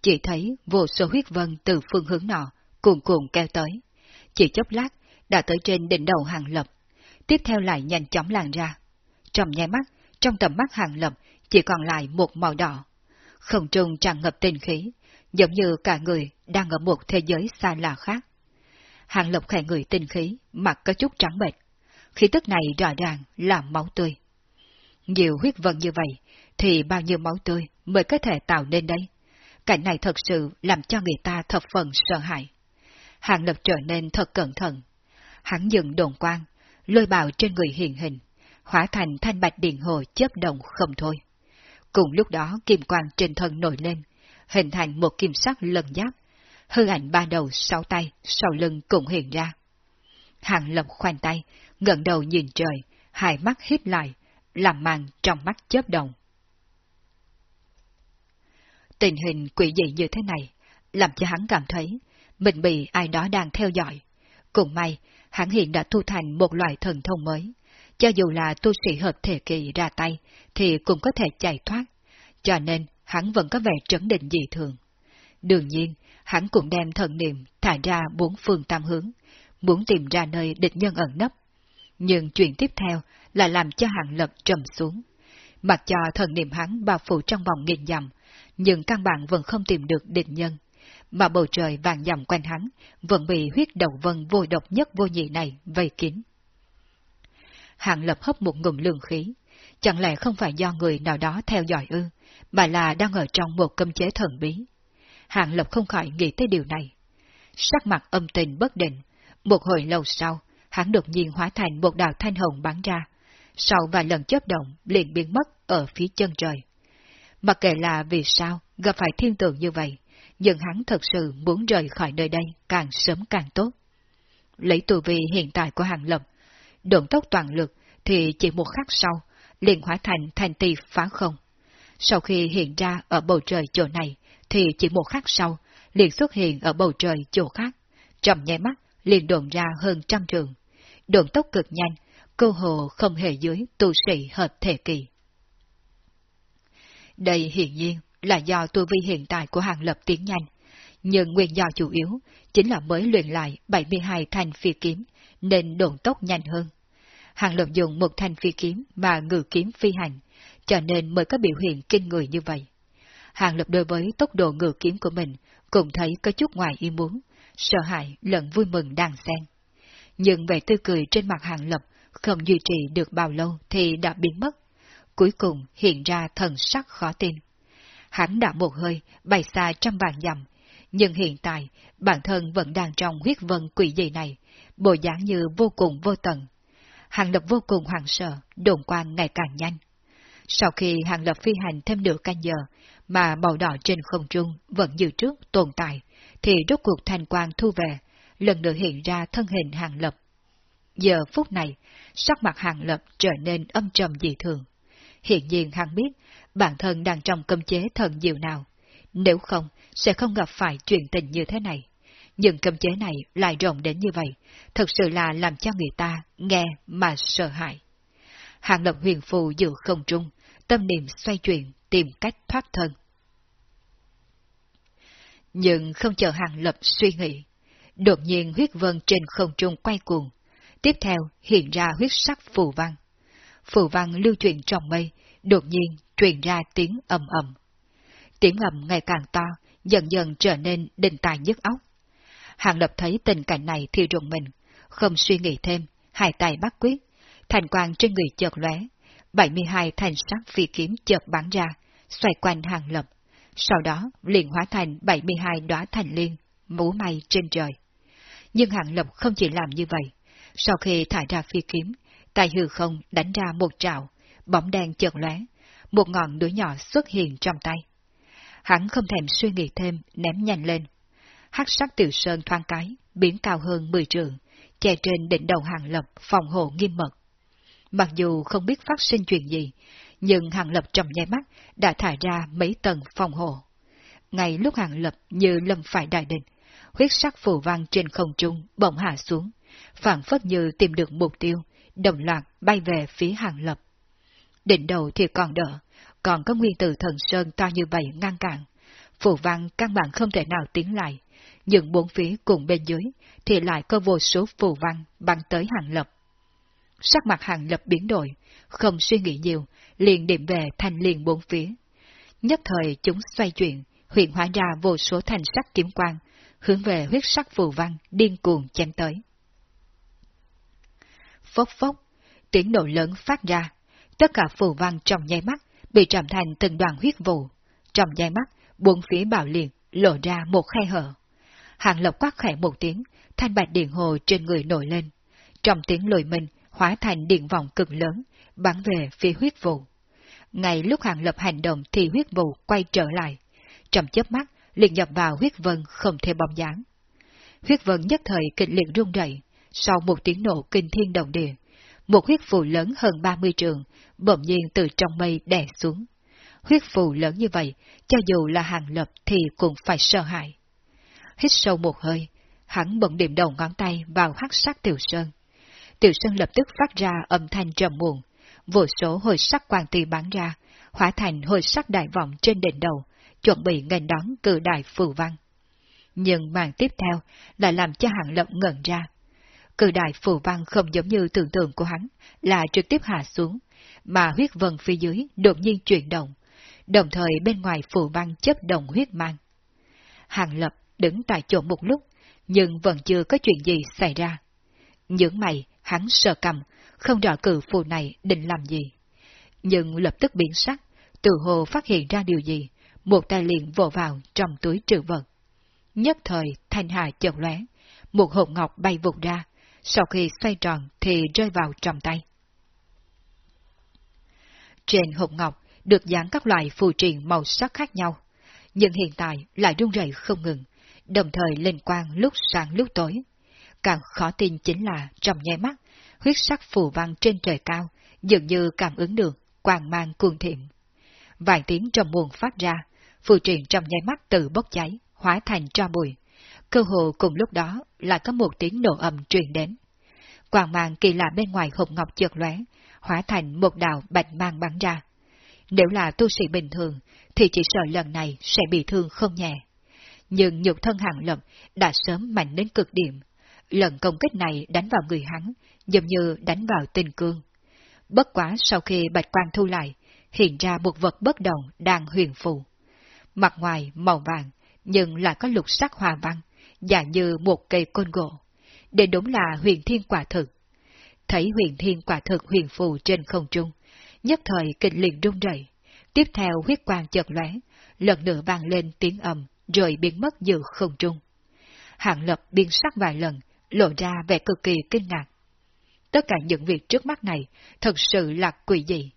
Chỉ thấy vô số huyết vân từ phương hướng nọ, cuồn cuộn kéo tới. Chỉ chốc lát, đã tới trên đỉnh đầu hàng lập. Tiếp theo lại nhanh chóng lan ra. Trong nháy mắt, trong tầm mắt hàng lập chỉ còn lại một màu đỏ. Không trung tràn ngập tinh khí, giống như cả người đang ở một thế giới xa lạ khác. Hàng lập khẽ người tinh khí, mặt có chút trắng bệch, khí tức này rõ ràng là máu tươi. Nhiều huyết vân như vậy, thì bao nhiêu máu tươi mới có thể tạo nên đây? Cảnh này thật sự làm cho người ta thập phần sợ hãi. Hàng lập trở nên thật cẩn thận. Hắn dừng đồn quang, lôi bào trên người hiện hình, hóa thành thanh bạch điện hồ chớp động không thôi. Cùng lúc đó kim quang trên thân nổi lên, hình thành một kim sắc lần giáp, hư ảnh ba đầu sáu tay, sau lưng cũng hiện ra. Hàng lập khoanh tay, ngẩng đầu nhìn trời, hai mắt hít lại, làm màn trong mắt chớp động. Tình hình quỷ dị như thế này, làm cho hắn cảm thấy mình bị ai đó đang theo dõi. Cùng may, hắn hiện đã thu thành một loại thần thông mới. Cho dù là tu sĩ hợp thể kỳ ra tay, thì cũng có thể chạy thoát. Cho nên, hắn vẫn có vẻ trấn định dị thường. Đương nhiên, hắn cũng đem thần niệm thả ra bốn phương tam hướng, muốn tìm ra nơi địch nhân ẩn nấp. Nhưng chuyện tiếp theo là làm cho hạng lật trầm xuống. Mặc cho thần niệm hắn bao phủ trong vòng nghìn dặm, nhưng căn bản vẫn không tìm được địch nhân. Mà bầu trời vàng dòng quanh hắn vẫn bị huyết đầu vân vô độc nhất vô nhị này vây kín. Hạng lập hấp một ngụm lương khí, chẳng lẽ không phải do người nào đó theo dõi ư, mà là đang ở trong một cấm chế thần bí. Hạng lập không khỏi nghĩ tới điều này. Sắc mặt âm tình bất định, một hồi lâu sau, hắn đột nhiên hóa thành một đạo thanh hồng bắn ra, sau vài lần chớp động liền biến mất ở phía chân trời. Mặc kệ là vì sao gặp phải thiên tượng như vậy, nhưng hắn thật sự muốn rời khỏi nơi đây càng sớm càng tốt. Lấy tù vi hiện tại của hàng lập, động tốc toàn lực thì chỉ một khắc sau, liền hóa thành thành tì phá không. Sau khi hiện ra ở bầu trời chỗ này, thì chỉ một khắc sau, liền xuất hiện ở bầu trời chỗ khác, trong nháy mắt liền đồn ra hơn trăm trường. Đồn tốc cực nhanh, cơ hồ không hề dưới tu sĩ hợp thể kỳ. Đây hiển nhiên là do tu vi hiện tại của hàng lập tiến nhanh, nhưng nguyên do chủ yếu chính là mới luyện lại 72 thanh phi kiếm, nên độn tốc nhanh hơn. Hàng lập dùng một thanh phi kiếm mà ngự kiếm phi hành, cho nên mới có biểu hiện kinh người như vậy. Hàng lập đối với tốc độ ngự kiếm của mình cũng thấy có chút ngoài ý muốn, sợ hãi lẫn vui mừng đang xen. Nhưng vẻ tươi cười trên mặt hàng lập không duy trì được bao lâu thì đã biến mất. Cuối cùng hiện ra thần sắc khó tin. Hắn đã một hơi bay xa trăm vạn dặm, nhưng hiện tại bản thân vẫn đang trong huyết vân quỷ dị này, bộ dáng như vô cùng vô tận. Hàng lập vô cùng hoảng sợ, đồn quang ngày càng nhanh. Sau khi hàng lập phi hành thêm nửa canh giờ, mà màu đỏ trên không trung vẫn như trước tồn tại, thì rốt cuộc thành quang thu về, lần nữa hiện ra thân hình hàng lập. Giờ phút này, sắc mặt hàng lập trở nên âm trầm dị thường. Hiện nhiên hàng biết, bản thân đang trong cấm chế thần diệu nào. Nếu không, sẽ không gặp phải chuyện tình như thế này. Nhưng cấm chế này lại rộng đến như vậy, thật sự là làm cho người ta nghe mà sợ hãi. Hàng lập huyền phù dự không trung, tâm niệm xoay chuyển, tìm cách thoát thân. Nhưng không chờ hàng lập suy nghĩ, đột nhiên huyết vân trên không trung quay cuồng. Tiếp theo hiện ra huyết sắc phù văn. Phù văn lưu chuyển trong mây, đột nhiên truyền ra tiếng ầm ầm. Tiếng ầm ngày càng to, dần dần trở nên đình tài nhức óc. Hàng lập thấy tình cảnh này thì rùng mình, không suy nghĩ thêm, hai tay bắt quyết, thành quang trên người chợt lóe, 72 thành sắc phi kiếm chợt bắn ra, xoay quanh hàng lập, sau đó liền hóa thành 72 đóa thành liên, mũ may trên trời. Nhưng hàng lập không chỉ làm như vậy, sau khi thả ra phi kiếm, tay hư không đánh ra một trạo, bóng đen chợt lóe, một ngọn đuổi nhỏ xuất hiện trong tay. Hắn không thèm suy nghĩ thêm, ném nhanh lên. Hắc sắc tiểu sơn thoáng cái, biến cao hơn 10 trường, che trên đỉnh đầu hàng lập phòng hộ nghiêm mật. Mặc dù không biết phát sinh chuyện gì, nhưng hàng lập trong nháy mắt đã thải ra mấy tầng phòng hộ. Ngay lúc hàng lập như lâm phải đại định, huyết sắc phù vang trên không trung bỗng hạ xuống, phản phất như tìm được mục tiêu, đồng loạt bay về phía hàng lập. Đỉnh đầu thì còn đỡ, còn có nguyên tử thần sơn to như vậy ngăn cản. Phù văn căn bản không thể nào tiến lại, nhưng bốn phía cùng bên dưới thì lại có vô số phù văn băng tới hàng lập. Sắc mặt hàng lập biến đổi, không suy nghĩ nhiều, liền điểm về thành liền bốn phía. Nhất thời chúng xoay chuyển, huyện hóa ra vô số thành sắc kiếm quang, hướng về huyết sắc phù văn điên cuồng chém tới. Phốc phốc, tiếng nổ lớn phát ra, tất cả phù văn trong nháy mắt bị trầm thành từng đoàn huyết vụ. Trong nháy mắt, bốn phía bảo liền lộ ra một khe hở. Hàng lộc quát khẽ một tiếng, thanh bạch điện hồ trên người nổi lên. Trong tiếng lùi mình, hóa thành điện vòng cực lớn, bắn về phía huyết vụ. Ngay lúc hàng lập hành động thì huyết vụ quay trở lại. Trong chớp mắt, liền nhập vào huyết vân không thể bóng dáng. Huyết vân nhất thời kịch liệt rung rẩy, sau một tiếng nổ kinh thiên động địa, một huyết phù lớn hơn 30 trường, bỗng nhiên từ trong mây đè xuống. Huyết phù lớn như vậy, cho dù là hàng lập thì cũng phải sợ hãi. Hít sâu một hơi, hắn bỗng điểm đầu ngón tay vào hắc sắc tiểu sơn. Tiểu sơn lập tức phát ra âm thanh trầm muộn, vô số hồi sắc quang tì bắn ra, hóa thành hồi sắc đại vọng trên đỉnh đầu, chuẩn bị nghênh đón cử đại phù văn. Nhưng màn tiếp theo lại làm cho hạng lập ngẩn ra. Cử đại phù văn không giống như tưởng tượng của hắn, là trực tiếp hạ xuống, mà huyết vân phía dưới đột nhiên chuyển động, đồng thời bên ngoài phù văn chấp động huyết mang. Hàng lập đứng tại chỗ một lúc, nhưng vẫn chưa có chuyện gì xảy ra. Những mày, hắn sờ cầm, không rõ cử phù này định làm gì. Nhưng lập tức biến sắc, từ hồ phát hiện ra điều gì, một tay liền vỗ vào trong túi trữ vật. Nhất thời thanh hà chợt lóe, một hộp ngọc bay vụt ra, sau khi xoay tròn thì rơi vào trong tay. Trên hộp ngọc được dán các loại phù triện màu sắc khác nhau, nhưng hiện tại lại rung rẩy không ngừng, đồng thời lên quang lúc sáng lúc tối. Càng khó tin chính là trong nháy mắt, huyết sắc phù văn trên trời cao, dường như cảm ứng được, quang mang cuồng thiện. Vài tiếng trong nguồn phát ra, phù triện trong nháy mắt tự bốc cháy, hóa thành tro bụi, cơ hồ cùng lúc đó lại có một tiếng nổ ầm truyền đến. Quang mang kỳ lạ bên ngoài hộp ngọc chợt lóe, hóa thành một đạo bạch mang bắn ra. Nếu là tu sĩ bình thường, thì chỉ sợ lần này sẽ bị thương không nhẹ. Nhưng nhục thân hàng lập đã sớm mạnh đến cực điểm. Lần công kích này đánh vào người hắn, giống như đánh vào tình cương. Bất quá sau khi bạch quang thu lại, hiện ra một vật bất động đang huyền phù. Mặt ngoài màu vàng, nhưng lại có lục sắc hòa văn, già như một cây côn gỗ. Đây đúng là huyền thiên quả thực. Thấy huyền thiên quả thực huyền phù trên không trung, nhất thời kịch liền rung rẩy. Tiếp theo huyết quang chợt lóe, lần nữa vang lên tiếng ầm, rồi biến mất giữa không trung. Hạng lập biến sắc vài lần, lộ ra vẻ cực kỳ kinh ngạc. Tất cả những việc trước mắt này thật sự là quỷ dị.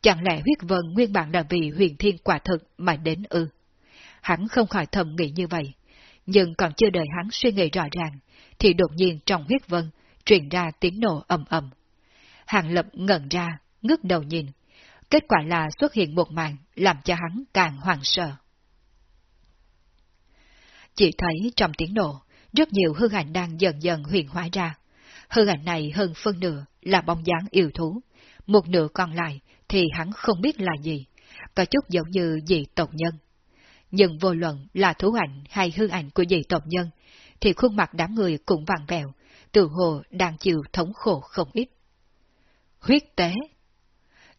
Chẳng lẽ huyết vân nguyên bản là vì huyền thiên quả thực mà đến ư? Hắn không khỏi thầm nghĩ như vậy, nhưng còn chưa đợi hắn suy nghĩ rõ ràng, thì đột nhiên trong huyết vân truyền ra tiếng nổ ầm ầm. Hàng lập ngẩn ra, ngước đầu nhìn. Kết quả là xuất hiện một màn làm cho hắn càng hoảng sợ. Chỉ thấy trong tiếng nổ, rất nhiều hư ảnh đang dần dần huyền hóa ra. Hư ảnh này hơn phân nửa là bóng dáng yêu thú, một nửa còn lại thì hắn không biết là gì, có chút giống như dị tộc nhân. Nhưng vô luận là thú ảnh hay hư ảnh của dị tộc nhân, thì khuôn mặt đám người cũng vàng vẹo, tự hồ đang chịu thống khổ không ít. Huyết tế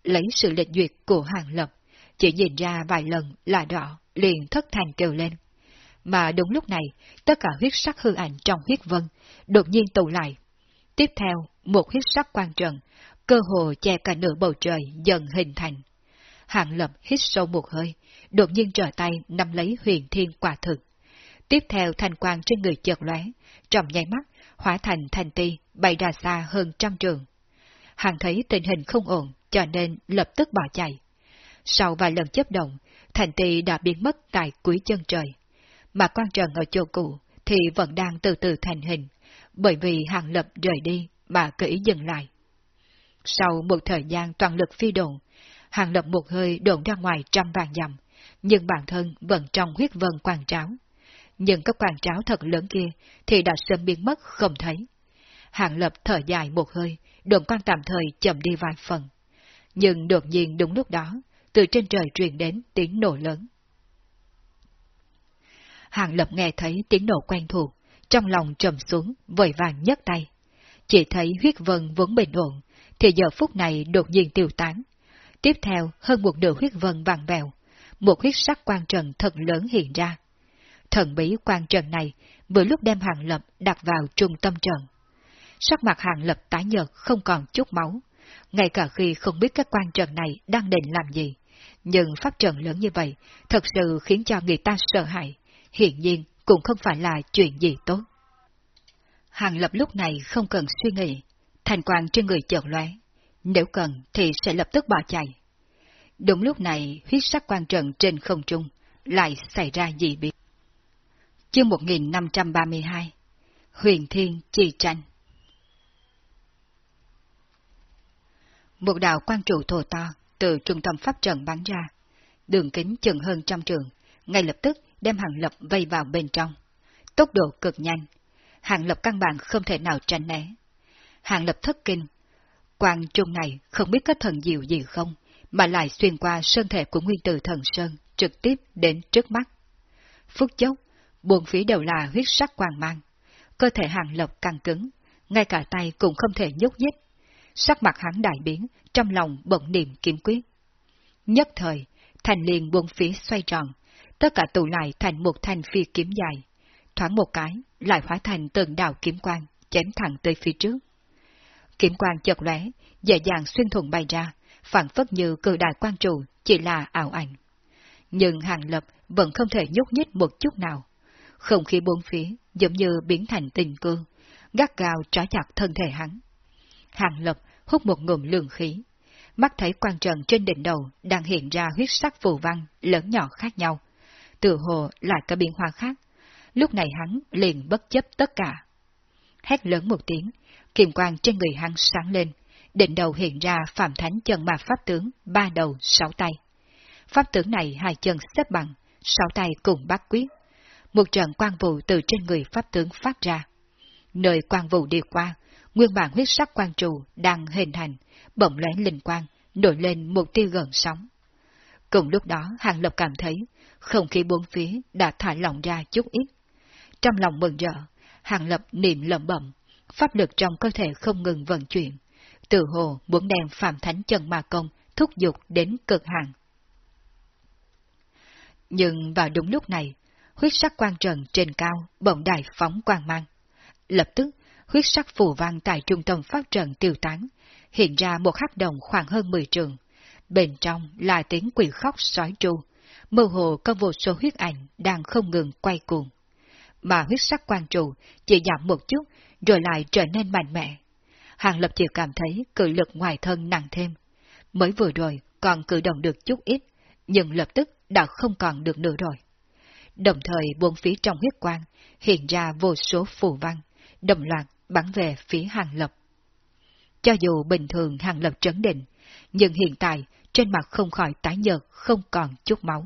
Lấy sự lệch duyệt của hàng lập, chỉ nhìn ra vài lần là đỏ, liền thất thành kêu lên. Mà đúng lúc này, tất cả huyết sắc hư ảnh trong huyết vân, đột nhiên tụ lại. Tiếp theo, một huyết sắc quan trần, cơ hồ che cả nửa bầu trời dần hình thành. Hàng lập hít sâu một hơi, đột nhiên trở tay nắm lấy huyền thiên quả thực. Tiếp theo thành quang trên người chợt lóe, trong nháy mắt, hóa thành thành ti, bay ra xa hơn trăm trường. Hàng thấy tình hình không ổn, cho nên lập tức bỏ chạy. Sau vài lần chấp động, thành ti đã biến mất tại cuối chân trời. Mà quan trần ở chỗ cũ thì vẫn đang từ từ thành hình, bởi vì hàng lập rời đi mà kỹ dừng lại. Sau một thời gian toàn lực phi đồn, hàng lập một hơi đồn ra ngoài trăm vàng dặm, nhưng bản thân vẫn trong huyết vân quang tráo. Nhưng các quang tráo thật lớn kia thì đã sớm biến mất không thấy. hạng lập thở dài một hơi, đồn quan tạm thời chậm đi vài phần. Nhưng đột nhiên đúng lúc đó, từ trên trời truyền đến tiếng nổ lớn. Hàng lập nghe thấy tiếng nổ quen thuộc, trong lòng trầm xuống, vội vàng nhấc tay. Chỉ thấy huyết vân vốn bình ổn, thì giờ phút này đột nhiên tiêu tán. Tiếp theo, hơn một nửa huyết vân vàng vẹo một huyết sắc quan trần thật lớn hiện ra. Thần bí quan trần này vừa lúc đem hàng lập đặt vào trung tâm trần. Sắc mặt hàng lập tái nhợt không còn chút máu, ngay cả khi không biết các quan trần này đang định làm gì. Nhưng pháp trận lớn như vậy thật sự khiến cho người ta sợ hãi, hiện nhiên cũng không phải là chuyện gì tốt. Hàng lập lúc này không cần suy nghĩ, thành quang trên người chợt lóe, nếu cần thì sẽ lập tức bỏ chạy. Đúng lúc này, huyết sắc quan trận trên không trung lại xảy ra dị biến. Chương 1532 Huyền Thiên Chi Tranh Một đạo quan trụ thổ to từ trung tâm pháp trận bắn ra, đường kính chừng hơn trăm trường, ngay lập tức đem hàng lập vây vào bên trong. Tốc độ cực nhanh, hàng lập căn bản không thể nào tránh né. Hàng lập thất kinh, quan trung này không biết có thần diệu gì không, mà lại xuyên qua sơn thể của nguyên tử thần sơn, trực tiếp đến trước mắt. Phút chốc, buồn phía đều là huyết sắc quang mang. Cơ thể hàng lộc căng cứng, ngay cả tay cũng không thể nhúc nhích. Sắc mặt hắn đại biến, trong lòng bận niệm kiếm quyết. Nhất thời, thành liền buông phía xoay tròn, tất cả tụ lại thành một thanh phi kiếm dài. Thoáng một cái, lại hóa thành từng đạo kiếm quang, chém thẳng tới phía trước. Kiếm quang chợt lóe, dễ dàng xuyên thủng bay ra, phản phất như cự đại quan trụ chỉ là ảo ảnh. Nhưng hàng lập vẫn không thể nhúc nhích một chút nào. Không khí bốn phía giống như biến thành tình cương, gắt gao trói chặt thân thể hắn. Hàng lập hút một ngụm lường khí, mắt thấy quan trần trên đỉnh đầu đang hiện ra huyết sắc phù văn lớn nhỏ khác nhau. Tự hồ lại có biến hóa khác. Lúc này hắn liền bất chấp tất cả. Hét lớn một tiếng, kiềm quang trên người hắn sáng lên, đỉnh đầu hiện ra phạm thánh chân mạc pháp tướng, ba đầu, sáu tay. Pháp tướng này hai chân xếp bằng, sáu tay cùng bắt quyết. một trận quang vụ từ trên người pháp tướng phát ra. Nơi quang vụ đi qua, nguyên bản huyết sắc quang trụ đang hình thành, bỗng lóe linh quang, nổi lên một tia gần sóng. Cùng lúc đó Hàng Lập cảm thấy không khí bốn phía đã thả lỏng ra chút ít. Trong lòng mừng rỡ, Hàng Lập niệm lẩm bẩm, pháp lực trong cơ thể không ngừng vận chuyển, từ hồ muốn đem Phạm Thánh trần Ma Công thúc giục đến cực hạn. Nhưng vào đúng lúc này, huyết sắc quang trần trên cao bỗng đại phóng quang mang. Lập tức, huyết sắc phù vang tại trung tâm phát trận tiêu tán, hiện ra một hắc đồng khoảng hơn 10 trường. Bên trong là tiếng quỷ khóc sói tru, mơ hồ có vô số huyết ảnh đang không ngừng quay cuồng. Mà huyết sắc quang trụ chỉ giảm một chút rồi lại trở nên mạnh mẽ. Hàng lập chỉ cảm thấy cự lực ngoài thân nặng thêm. Mới vừa rồi còn cử động được chút ít, nhưng lập tức đã không còn được nữa rồi. Đồng thời buôn phía trong huyết quang hiện ra vô số phù văn, đồng loạt bắn về phía hàng lập. Cho dù bình thường hàng lập trấn định, nhưng hiện tại trên mặt không khỏi tái nhợt, không còn chút máu.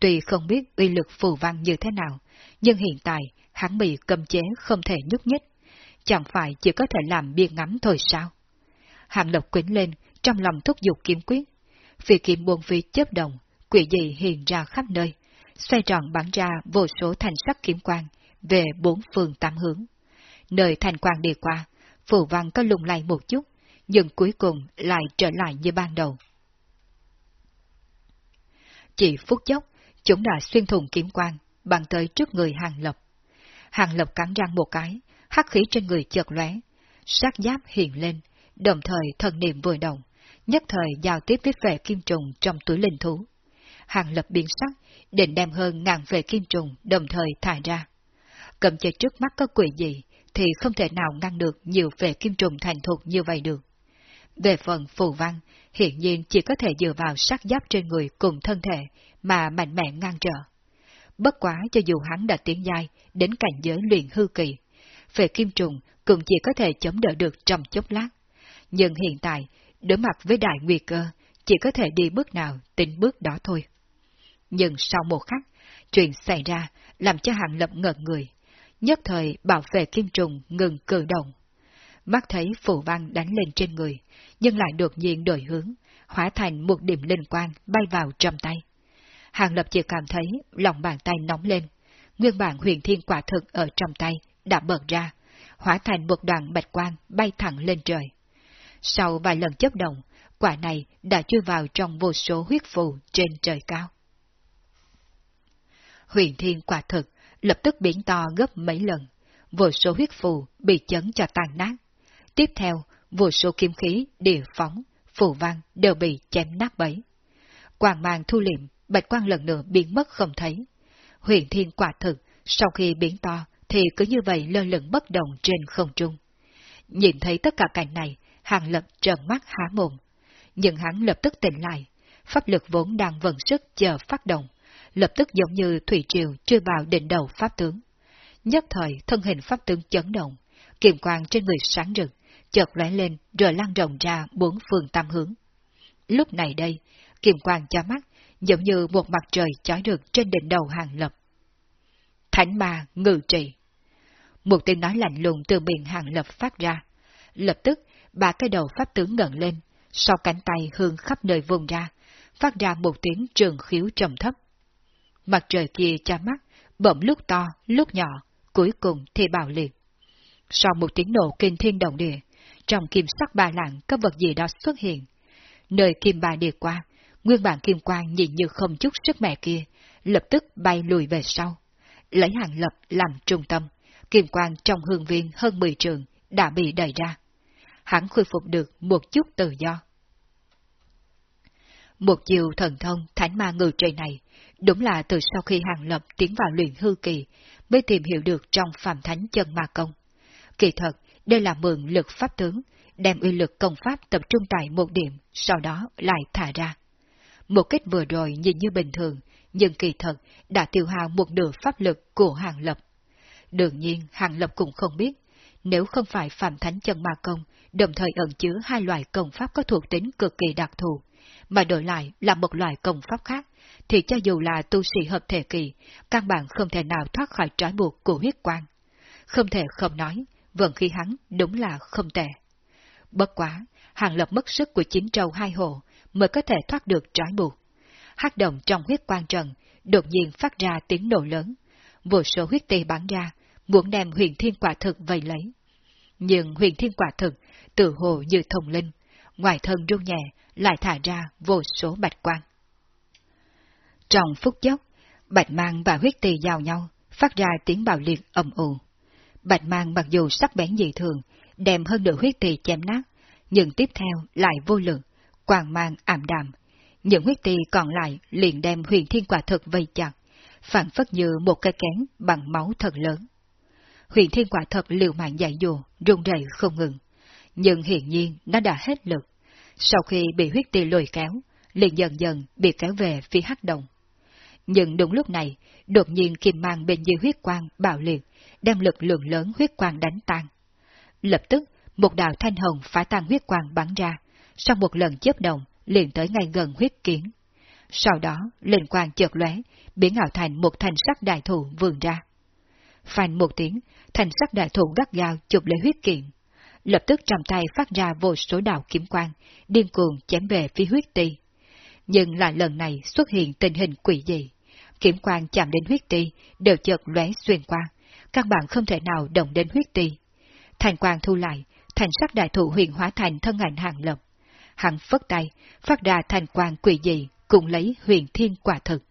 Tuy không biết uy lực phù văn như thế nào, nhưng hiện tại hắn bị cầm chế không thể nhúc nhích, chẳng phải chỉ có thể làm bia ngắm thôi sao? Hàng lộc quýnh lên, trong lòng thúc giục kiếm quyết. Vì kiếm buông phi chớp đồng, quỷ dị hiện ra khắp nơi, xoay tròn bắn ra vô số thành sắc kiếm quang về bốn phương tám hướng. Nơi thành quang đi qua, phù văn có lùng lay một chút, nhưng cuối cùng lại trở lại như ban đầu. Chỉ phút chốc, chúng đã xuyên thủng kiếm quang, bằng tới trước người hàng lập. Hàng lập cắn răng một cái, hắc khí trên người chợt lóe, sát giáp hiện lên, đồng thời thần niệm vừa động, nhất thời giao tiếp với vệ kim trùng trong túi linh thú. Hàng lập biến sắc, định đem hơn ngàn vệ kim trùng đồng thời thả ra. Cầm chơi trước mắt có quỷ gì, thì không thể nào ngăn được nhiều vệ kim trùng thành thục như vậy được. Về phần phù văn, hiện nhiên chỉ có thể dựa vào sắc giáp trên người cùng thân thể mà mạnh mẽ ngăn trở. Bất quá cho dù hắn đã tiến giai đến cảnh giới luyện hư kỳ, về kim trùng cũng chỉ có thể chống đỡ được trong chốc lát. Nhưng hiện tại, đối mặt với đại nguy cơ, chỉ có thể đi bước nào tính bước đó thôi. Nhưng sau một khắc, chuyện xảy ra làm cho hàng lập ngợn người. Nhất thời bảo vệ kim trùng ngừng cử động. Mắt thấy phù văn đánh lên trên người, nhưng lại đột nhiên đổi hướng, hóa thành một điểm linh quang bay vào trong tay. Hàng lập chỉ cảm thấy lòng bàn tay nóng lên, nguyên bản huyền thiên quả thực ở trong tay đã bật ra, hóa thành một đoàn bạch quang bay thẳng lên trời. Sau vài lần chấp động, quả này đã chui vào trong vô số huyết phù trên trời cao. Huyền thiên quả thực lập tức biến to gấp mấy lần, vô số huyết phù bị chấn cho tan nát. Tiếp theo, vô số kim khí, địa phóng, phù văn đều bị chém nát bấy. Quang mang thu liệm, bạch quang lần nữa biến mất không thấy. Huyền thiên quả thực, sau khi biến to, thì cứ như vậy lơ lửng bất động trên không trung. Nhìn thấy tất cả cảnh này, Hàng Lập trợn mắt há mồm. Nhưng hắn lập tức tỉnh lại, pháp lực vốn đang vận sức chờ phát động, lập tức giống như thủy triều chưa vào đỉnh đầu pháp tướng. Nhất thời thân hình pháp tướng chấn động, kiềm quang trên người sáng rực, chợt lóe lên rồi lan rộng ra bốn phương tam hướng. Lúc này đây, kiềm quang cho mắt, giống như một mặt trời chói được trên đỉnh đầu hàng lập. Thánh ma ngự trị. Một tiếng nói lạnh lùng từ miệng hàng lập phát ra. Lập tức, ba cái đầu pháp tướng ngẩng lên, sau cánh tay hương khắp nơi vùng ra, phát ra một tiếng trường khiếu trầm thấp. Mặt trời kia cha mắt, bỗng lúc to, lúc nhỏ, cuối cùng thì bạo liệt. Sau một tiếng nổ kinh thiên động địa, trong kim sắc ba lạng có vật gì đó xuất hiện. Nơi kim ba địa qua, nguyên bản kim quang nhìn như không chút sức mẹ kia, lập tức bay lùi về sau. Lấy hàng lập làm trung tâm, kim quang trong hương viên hơn 10 trường đã bị đẩy ra. Hắn khôi phục được một chút tự do. Một chiều thần thông thánh ma ngự trời này, đúng là từ sau khi hàng lập tiến vào luyện hư kỳ, mới tìm hiểu được trong phạm thánh chân ma công. Kỳ thật, đây là mượn lực pháp tướng, đem uy lực công pháp tập trung tại một điểm, sau đó lại thả ra. Một kích vừa rồi nhìn như bình thường, nhưng kỳ thật đã tiêu hao một nửa pháp lực của hàng lập. Đương nhiên, hàng lập cũng không biết, nếu không phải phạm thánh chân ma công, đồng thời ẩn chứa hai loại công pháp có thuộc tính cực kỳ đặc thù, mà đổi lại là một loại công pháp khác, thì cho dù là tu sĩ hợp thể kỳ, căn bản không thể nào thoát khỏi trói buộc của huyết quang. Không thể không nói, vận khí hắn đúng là không tệ. Bất quá, hàng lập mất sức của chín trâu hai hồ mới có thể thoát được trói buộc. Hát động trong huyết quang trần, đột nhiên phát ra tiếng nổ lớn. Vô số huyết tì bắn ra, muốn đem huyền thiên quả thực vây lấy. Nhưng huyền thiên quả thực, tự hồ như thông linh, ngoài thân rung nhẹ, lại thả ra vô số bạch quang. Trong phút chốc, bạch mang và huyết tỳ giao nhau, phát ra tiếng bạo liệt ầm ù. Bạch mang mặc dù sắc bén dị thường, đem hơn nửa huyết tỳ chém nát, nhưng tiếp theo lại vô lượng, quàng mang ảm đạm. Những huyết tỳ còn lại liền đem huyền thiên quả thực vây chặt, phản phất như một cái kén bằng máu thật lớn. Huyền thiên quả thật liều mạng dạy dù, run rẩy không ngừng. Nhưng hiển nhiên nó đã hết lực. Sau khi bị huyết ti lôi kéo, liền dần dần bị kéo về phía hắc đồng. Nhưng đúng lúc này, đột nhiên kim mang bên dưới huyết quang bạo liệt, đem lực lượng lớn huyết quang đánh tan. Lập tức, một đạo thanh hồng phá tan huyết quang bắn ra, sau một lần chớp động, liền tới ngay gần huyết kiến. Sau đó, lên quang chợt lóe, biến ảo thành một thành sắc đại thủ vườn ra. Phanh một tiếng, thành sắc đại thủ gắt gao chụp lấy huyết kiện. Lập tức trong tay phát ra vô số đạo kiếm quang, điên cuồng chém về phía huyết ti. Nhưng là lần này xuất hiện tình hình quỷ dị. Kiếm quang chạm đến huyết ti, đều chợt lóe xuyên qua, các bạn không thể nào động đến huyết ti. Thành quang thu lại, thành sắc đại thủ huyền hóa thành thân ảnh hàng lập. Hắn phất tay, phát ra thành quang quỷ dị, cùng lấy huyền thiên quả thực.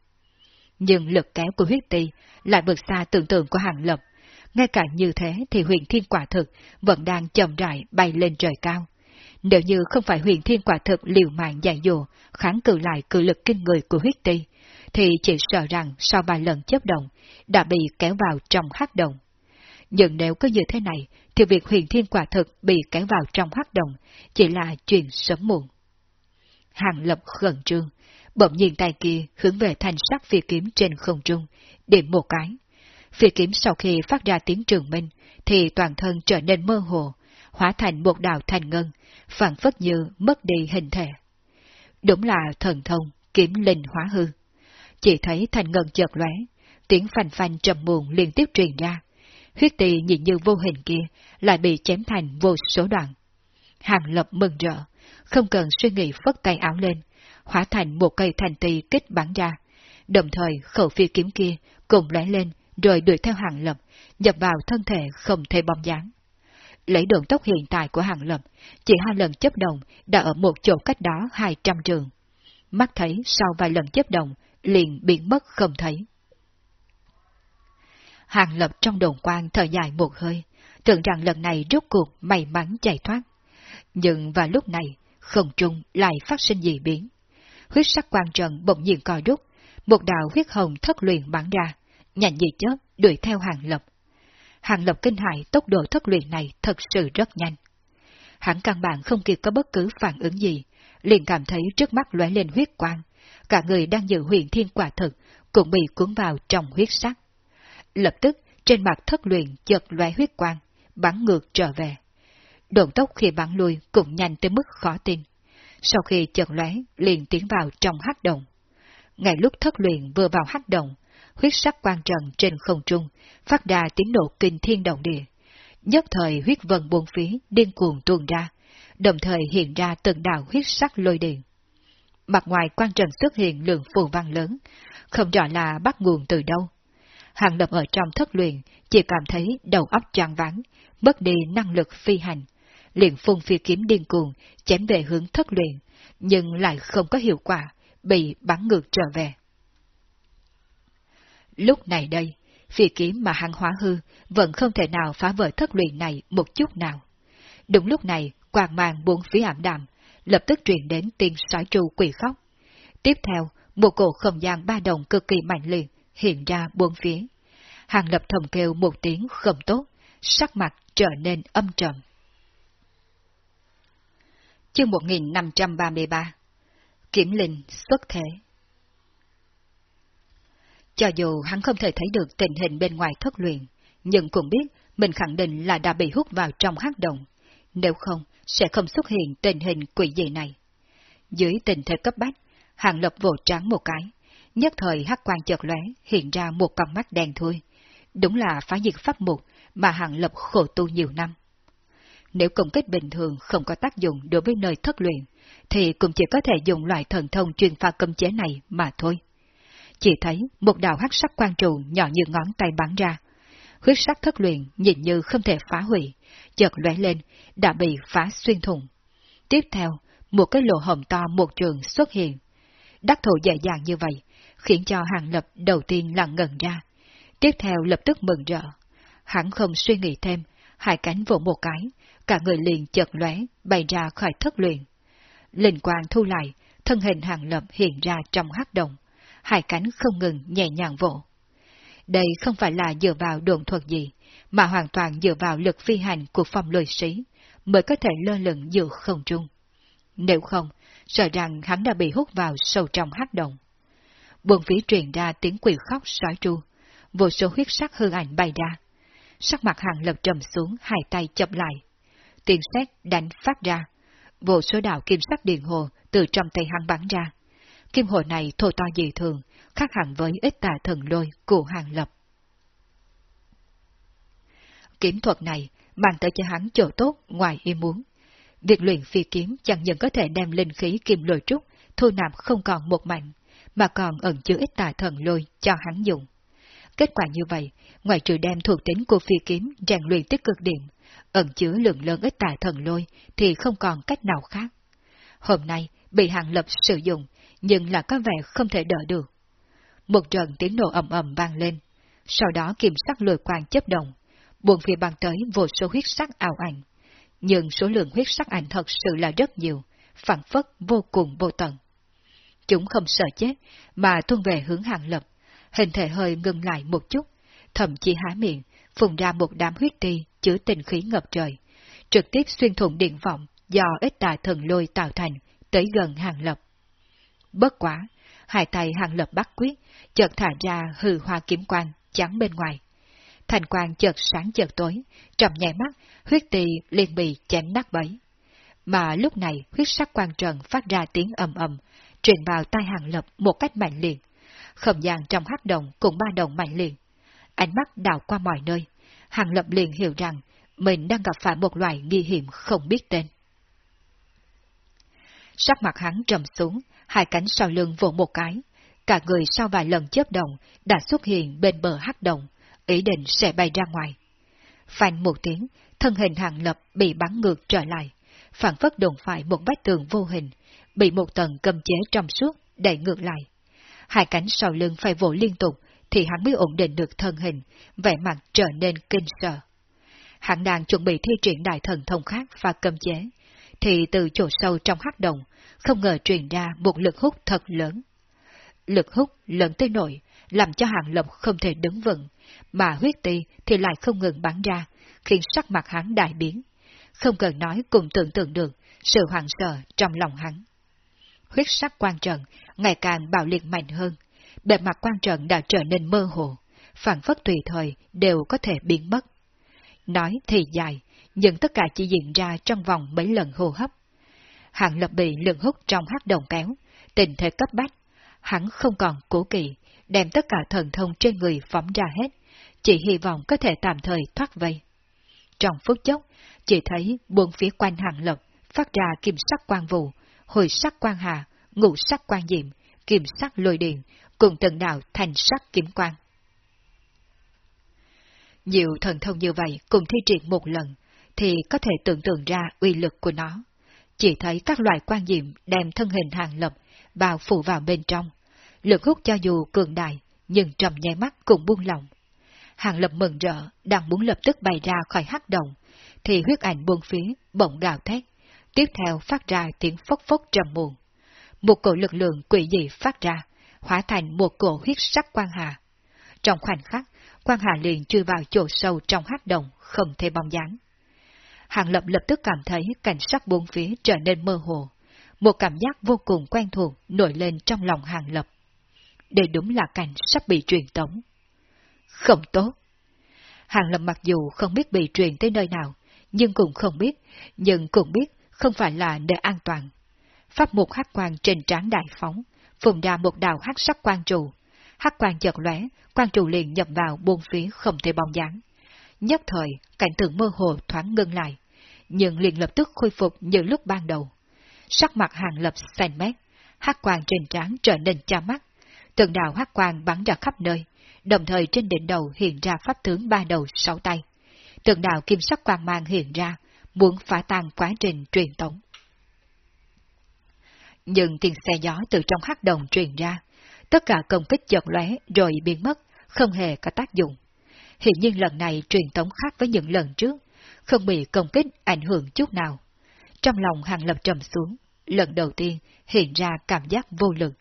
Nhưng lực kéo của huyết ti lại vượt xa tưởng tượng của hàng lập. Ngay cả như thế thì huyền thiên quả thực vẫn đang chậm rãi bay lên trời cao. Nếu như không phải huyền thiên quả thực liều mạng dạy dỗ, kháng cự lại cự lực kinh người của huyết ti, thì chỉ sợ rằng sau ba lần chấp động, đã bị kéo vào trong hắc động. Nhưng nếu có như thế này, thì việc huyền thiên quả thực bị kéo vào trong hắc động chỉ là chuyện sớm muộn. Hàng lập khẩn trương, bỗng nhiên tay kia hướng về thanh sắc phi kiếm trên không trung, điểm một cái. Phi kiếm sau khi phát ra tiếng trường minh, thì toàn thân trở nên mơ hồ, hóa thành một đạo thành ngân, phản phất như mất đi hình thể. Đúng là thần thông, kiếm linh hóa hư. Chỉ thấy thành ngân chợt lóe, tiếng phanh phanh trầm muộn liên tiếp truyền ra. Huyết tỳ nhìn như vô hình kia, lại bị chém thành vô số đoạn. Hàng lập mừng rỡ, không cần suy nghĩ phất tay áo lên, hóa thành một cây thành tì kích bắn ra. Đồng thời khẩu phi kiếm kia cùng lóe lên rồi đuổi theo hàng lập, nhập vào thân thể không thể bom dáng. Lấy đường tốc hiện tại của hàng lập, chỉ hai lần chấp động đã ở một chỗ cách đó 200 trường. Mắt thấy sau vài lần chấp động, liền biến mất không thấy. Hàng lập trong đồn quan thở dài một hơi, tưởng rằng lần này rốt cuộc may mắn chạy thoát. Nhưng vào lúc này, không trung lại phát sinh dị biến. Huyết sắc quan trần bỗng nhiên co rút, một đạo huyết hồng thất luyện bắn ra, nhanh như chớp đuổi theo hàng lập. Hàng lập kinh hại tốc độ thất luyện này thật sự rất nhanh. Hắn căn bản không kịp có bất cứ phản ứng gì, liền cảm thấy trước mắt lóe lên huyết quang, cả người đang dự huyền thiên quả thực cũng bị cuốn vào trong huyết sắc. Lập tức, trên mặt thất luyện chợt lóe huyết quang, bắn ngược trở về. Độn tốc khi bắn lui cũng nhanh tới mức khó tin. Sau khi chợt lóe, liền tiến vào trong hắc động. Ngay lúc thất luyện vừa vào hắc động, huyết sắc quan trần trên không trung, phát ra tiếng nổ kinh thiên động địa. Nhất thời huyết vân buông phía điên cuồng tuôn ra, đồng thời hiện ra từng đạo huyết sắc lôi điện. Mặt ngoài quan trần xuất hiện lượng phù văn lớn, không rõ là bắt nguồn từ đâu. Hàng lập ở trong thất luyện, chỉ cảm thấy đầu óc choáng váng, mất đi năng lực phi hành. Liền phun phi kiếm điên cuồng, chém về hướng thất luyện, nhưng lại không có hiệu quả, bị bắn ngược trở về. Lúc này đây, phi kiếm mà hắn hóa hư vẫn không thể nào phá vỡ thất luyện này một chút nào. Đúng lúc này, quang mang buông phía ảm đạm, lập tức truyền đến tiếng sói tru quỷ khóc. Tiếp theo, một cổ không gian ba đồng cực kỳ mạnh liệt hiện ra buông phía. Hàng lập thầm kêu một tiếng không tốt, sắc mặt trở nên âm trầm. Chương 1533 Kiểm linh xuất thể cho dù hắn không thể thấy được tình hình bên ngoài thất luyện, nhưng cũng biết mình khẳng định là đã bị hút vào trong hắc động. Nếu không, sẽ không xuất hiện tình hình quỷ dị này. Dưới tình thế cấp bách, hàng lập vỗ tráng một cái, Nhất thời hắc quan chợt lóe hiện ra một con mắt đen thui. Đúng là phá diệt pháp mục mà hạng lập khổ tu nhiều năm. Nếu công kích bình thường không có tác dụng đối với nơi thất luyện, thì cũng chỉ có thể dùng loại thần thông truyền pha cấm chế này mà thôi. Chỉ thấy một đạo hắc sắc quan trụ nhỏ như ngón tay bắn ra. Huyết sắc thất luyện nhìn như không thể phá hủy, chợt lóe lên, đã bị phá xuyên thủng. Tiếp theo, một cái lỗ hồng to một trường xuất hiện. Đắc thủ dễ dàng như vậy, khiến cho hàng lập đầu tiên lặng ngần ra. Tiếp theo lập tức mừng rỡ. Hắn không suy nghĩ thêm, hai cánh vỗ một cái, cả người liền chợt lóe, bay ra khỏi thất luyện. Linh quang thu lại, thân hình hàng lập hiện ra trong hắc động, hai cánh không ngừng nhẹ nhàng vỗ. Đây không phải là dựa vào đồn thuật gì, mà hoàn toàn dựa vào lực phi hành của phong lôi sĩ, mới có thể lơ lửng giữa không trung. Nếu không, sợ rằng hắn đã bị hút vào sâu trong hắc động. Buồn phí truyền ra tiếng quỷ khóc sói tru, vô số huyết sắc hư ảnh bay ra. Sắc mặt hàng lập trầm xuống, hai tay chập lại. Tiền xét đánh phát ra, vô số đạo kim sắc điện hồ từ trong tay hắn bắn ra. Kim hồ này thô to dị thường, khác hẳn với ít tà thần lôi của hàng lập. Kiếm thuật này mang tới cho hắn chỗ tốt ngoài ý muốn. Việc luyện phi kiếm chẳng những có thể đem linh khí kim lôi trúc, thu nạp không còn một mạnh, mà còn ẩn chứa ít tà thần lôi cho hắn dùng. Kết quả như vậy, ngoài trừ đem thuộc tính của phi kiếm rèn luyện tích cực điểm, ẩn chứa lượng lớn ít tài thần lôi thì không còn cách nào khác. Hôm nay, bị hàng lập sử dụng, nhưng là có vẻ không thể đỡ được. Một trận tiếng nổ ầm ầm vang lên, sau đó kiểm sắc lôi quang chấp động, buồn phía băng tới vô số huyết sắc ảo ảnh. Nhưng số lượng huyết sắc ảnh thật sự là rất nhiều, phản phất vô cùng vô tận. Chúng không sợ chết, mà tuôn về hướng hàng lập, hình thể hơi ngừng lại một chút, thậm chí há miệng, phùng ra một đám huyết ti chứa tình khí ngập trời, trực tiếp xuyên thủng điện vọng do ít tà thần lôi tạo thành, tới gần hàng lập. Bất quá, hai tay hàng lập bắt quyết, chợt thả ra hư hoa kiếm quang, trắng bên ngoài. Thành quang chợt sáng chợt tối, trầm nhảy mắt, huyết tì liền bị chém nát bấy. Mà lúc này huyết sắc quang trần phát ra tiếng ầm ầm, truyền vào tai hàng lập một cách mạnh liệt. Không gian trong hắc động cũng ba động mạnh liệt. Ánh mắt đảo qua mọi nơi, hàng lập liền hiểu rằng mình đang gặp phải một loại nguy hiểm không biết tên. Sắc mặt hắn trầm xuống, hai cánh sau lưng vỗ một cái, cả người sau vài lần chớp động đã xuất hiện bên bờ hắc động, ý định sẽ bay ra ngoài. Phanh một tiếng, thân hình hàng lập bị bắn ngược trở lại, phản phất đụng phải một vách tường vô hình, bị một tầng cầm chế trong suốt đẩy ngược lại. Hai cánh sau lưng phải vỗ liên tục, thì hắn mới ổn định được thân hình, vẻ mặt trở nên kinh sợ. Hắn đang chuẩn bị thi triển đại thần thông khác và cầm chế, thì từ chỗ sâu trong hắc động, không ngờ truyền ra một lực hút thật lớn. Lực hút lớn tới nổi, làm cho hàng lộc không thể đứng vững, mà huyết ti thì lại không ngừng bắn ra, khiến sắc mặt hắn đại biến. Không cần nói cũng tưởng tượng được sự hoảng sợ trong lòng hắn. Huyết sắc quan trận ngày càng bạo liệt mạnh hơn, bề mặt quan trận đã trở nên mơ hồ, phản phất tùy thời đều có thể biến mất. Nói thì dài, nhưng tất cả chỉ diễn ra trong vòng mấy lần hô hấp. Hạng lập bị lượng hút trong hát đồng kéo, tình thế cấp bách. Hắn không còn cố kỵ, đem tất cả thần thông trên người phóng ra hết, chỉ hy vọng có thể tạm thời thoát vây. Trong phút chốc, chỉ thấy buông phía quanh hạng lập phát ra kim sắc quang vụ, hồi sắc quang hà, ngũ sắc quang diệm, kim sắc lôi điện, cùng từng đạo thành sắc kiếm quang. Nhiều thần thông như vậy cùng thi triển một lần, thì có thể tưởng tượng ra uy lực của nó. Chỉ thấy các loại quan diệm đem thân hình hàng lập bao phủ vào bên trong. Lực hút cho dù cường đại, nhưng trầm nháy mắt cũng buông lỏng. Hàng lập mừng rỡ, đang muốn lập tức bay ra khỏi hắc động, thì huyết ảnh buông phía, bỗng gào thét. Tiếp theo phát ra tiếng phốc phốc trầm muộn. Một cổ lực lượng quỷ dị phát ra, hóa thành một cổ huyết sắc quang hà. Trong khoảnh khắc, quang hà liền chui vào chỗ sâu trong hắc động, không thể bóng dáng. Hàng Lập lập tức cảm thấy cảnh sắc bốn phía trở nên mơ hồ. Một cảm giác vô cùng quen thuộc nổi lên trong lòng Hàng Lập. Đây đúng là cảnh sắp bị truyền tống. Không tốt. Hàng Lập mặc dù không biết bị truyền tới nơi nào, nhưng cũng không biết, nhưng cũng biết không phải là nơi an toàn. Pháp mục hắc quang trên trán đại phóng, phùng ra một đạo hắc sắc quan trụ. Hắc quan chợt lóe, quan trụ liền nhập vào buôn phía không thể bóng dáng. Nhất thời, cảnh tượng mơ hồ thoáng ngưng lại, nhưng liền lập tức khôi phục như lúc ban đầu. Sắc mặt hàng lập xanh mét, hắc quang trên trán trở nên cha mắt, từng đạo hắc quang bắn ra khắp nơi, đồng thời trên đỉnh đầu hiện ra pháp tướng ba đầu sáu tay. Từng đạo kim sắc quang mang hiện ra, muốn phá tan quá trình truyền tống. Nhưng tiếng xe gió từ trong hắc đồng truyền ra, tất cả công kích chợt lóe rồi biến mất, không hề có tác dụng. Hiện nhiên lần này truyền tống khác với những lần trước, không bị công kích ảnh hưởng chút nào. Trong lòng hàng lập trầm xuống, lần đầu tiên hiện ra cảm giác vô lực,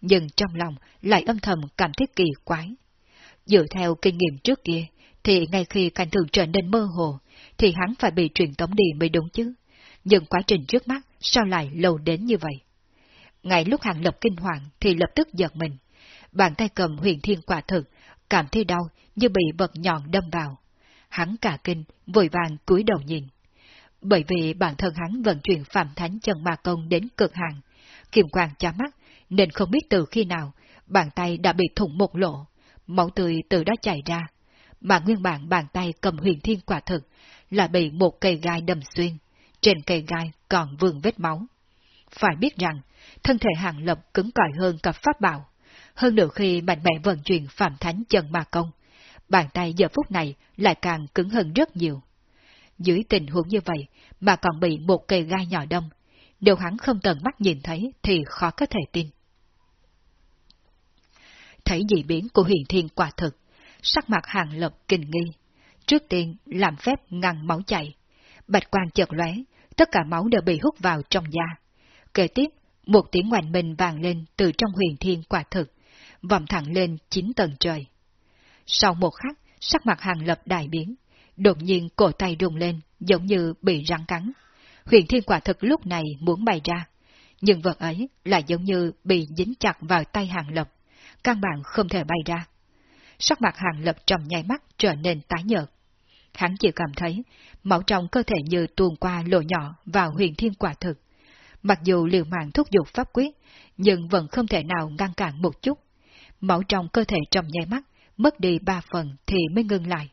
nhưng trong lòng lại âm thầm cảm thấy kỳ quái. Dựa theo kinh nghiệm trước kia, thì ngay khi cảnh tượng trở nên mơ hồ, thì hắn phải bị truyền tống đi mới đúng chứ. Nhưng quá trình trước mắt sao lại lâu đến như vậy? Ngay lúc hàng lập kinh hoàng thì lập tức giật mình. Bàn tay cầm huyền thiên quả thực, cảm thấy đau như bị vật nhọn đâm vào. Hắn cả kinh, vội vàng cúi đầu nhìn. Bởi vì bản thân hắn vận chuyển phạm thánh chân ma công đến cực hạn, kiềm quang chá mắt, nên không biết từ khi nào, bàn tay đã bị thủng một lỗ, máu tươi từ đó chảy ra. Mà nguyên bản bàn tay cầm huyền thiên quả thực, là bị một cây gai đâm xuyên, trên cây gai còn vương vết máu. Phải biết rằng, thân thể hàng lập cứng cỏi hơn cả pháp bảo. Hơn nữa khi mạnh mẽ vận chuyển phạm thánh chân ma công, bàn tay giờ phút này lại càng cứng hơn rất nhiều. Dưới tình huống như vậy mà còn bị một cây gai nhỏ đâm, điều hắn không tận mắt nhìn thấy thì khó có thể tin. Thấy dị biến của huyền thiên quả thực, sắc mặt hàng lập kinh nghi. Trước tiên làm phép ngăn máu chảy. Bạch quan chợt lóe, tất cả máu đều bị hút vào trong da. Kế tiếp, một tiếng ngoảnh mình vàng lên từ trong huyền thiên quả thực, vòng thẳng lên chín tầng trời. Sau một khắc, sắc mặt hàng lập đại biến, đột nhiên cổ tay rung lên, giống như bị rắn cắn. Huyền thiên quả thực lúc này muốn bay ra, nhưng vật ấy lại giống như bị dính chặt vào tay hàng lập, căn bản không thể bay ra. Sắc mặt hàng lập trong nháy mắt trở nên tái nhợt. Hắn chỉ cảm thấy máu trong cơ thể như tuôn qua lỗ nhỏ vào huyền thiên quả thực. Mặc dù liều mạng thúc giục pháp quyết, nhưng vẫn không thể nào ngăn cản một chút. Máu trong cơ thể trong nháy mắt, mất đi ba phần thì mới ngưng lại.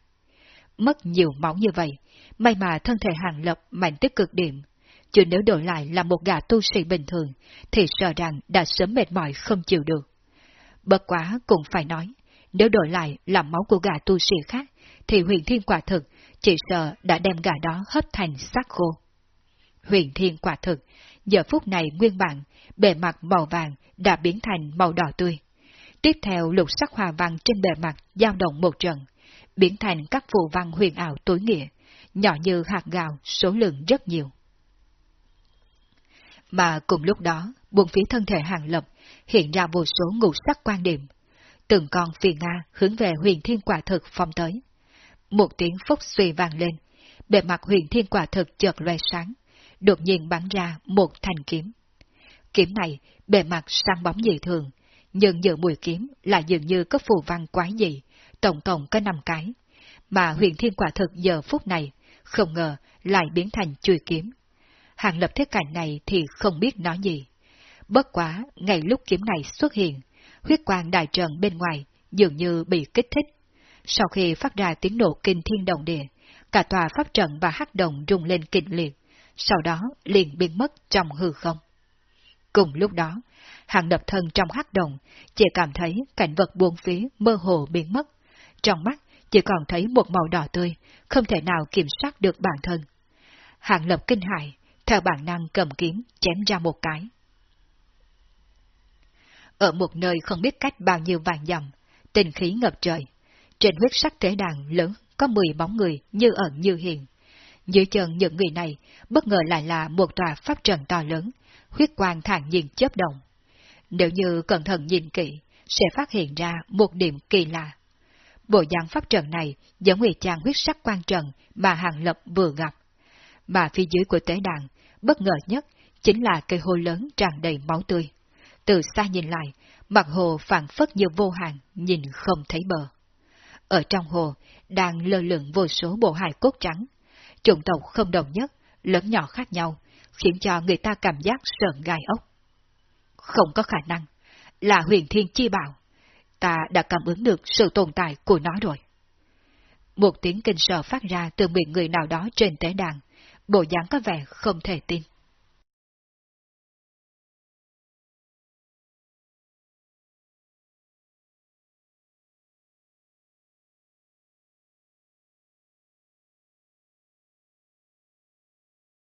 Mất nhiều máu như vậy, may mà thân thể hàng lập mạnh tích cực điểm. Chứ nếu đổi lại là một gã tu sĩ bình thường, thì sợ rằng đã sớm mệt mỏi không chịu được. Bất quá cũng phải nói, nếu đổi lại là máu của gã tu sĩ khác, thì huyền thiên quả thực chỉ sợ đã đem gã đó hấp thành xác khô. Huyền thiên quả thực, giờ phút này nguyên bản, bề mặt màu vàng đã biến thành màu đỏ tươi. Tiếp theo lục sắc hòa văn trên bề mặt dao động một trận, biến thành các phù văn huyền ảo tối nghĩa, nhỏ như hạt gạo, số lượng rất nhiều. Mà cùng lúc đó, buồn phía thân thể hàng lập hiện ra vô số ngũ sắc quan điểm. Từng con phi Nga hướng về huyền thiên quả thực phong tới. Một tiếng phốc suy vang lên, bề mặt huyền thiên quả thực chợt loe sáng, đột nhiên bắn ra một thanh kiếm. Kiếm này, bề mặt sáng bóng dị thường, nhưng giữa mùi kiếm là dường như có phù văn quái dị, tổng cộng có 5 cái. Mà huyền thiên quả thực giờ phút này, không ngờ lại biến thành chui kiếm. Hàng lập thế cảnh này thì không biết nói gì. Bất quá, ngay lúc kiếm này xuất hiện, huyết quang đại trận bên ngoài dường như bị kích thích. Sau khi phát ra tiếng nổ kinh thiên động địa, cả tòa pháp trận và hắc đồng rung lên kịch liệt, sau đó liền biến mất trong hư không. Cùng lúc đó, hàng đập thân trong hắc động, chỉ cảm thấy cảnh vật buông phía mơ hồ biến mất. Trong mắt chỉ còn thấy một màu đỏ tươi, không thể nào kiểm soát được bản thân. Hàng lập kinh hại, theo bản năng cầm kiếm chém ra một cái. Ở một nơi không biết cách bao nhiêu vàng dặm, tình khí ngập trời. Trên huyết sắc thế đàn lớn có 10 bóng người như ẩn như hiện. Dưới chân những người này, bất ngờ lại là một tòa pháp trận to lớn, huyết quang thản nhiên chớp động. Nếu như cẩn thận nhìn kỹ, sẽ phát hiện ra một điểm kỳ lạ. Bộ dạng pháp trận này giống như trang huyết sắc quan trận mà Hàng Lập vừa gặp. Mà phía dưới của tế đàn, bất ngờ nhất chính là cây hồ lớn tràn đầy máu tươi. Từ xa nhìn lại, mặt hồ phản phất như vô hạn, nhìn không thấy bờ. Ở trong hồ, đang lơ lửng vô số bộ hài cốt trắng. Chủng tộc không đồng nhất, lớn nhỏ khác nhau, khiến cho người ta cảm giác sợn gai ốc. Không có khả năng. là huyền thiên chi bảo. Ta đã cảm ứng được sự tồn tại của nó rồi. Một tiếng kinh sợ phát ra từ miệng người nào đó trên tế đàn, bộ dáng có vẻ không thể tin.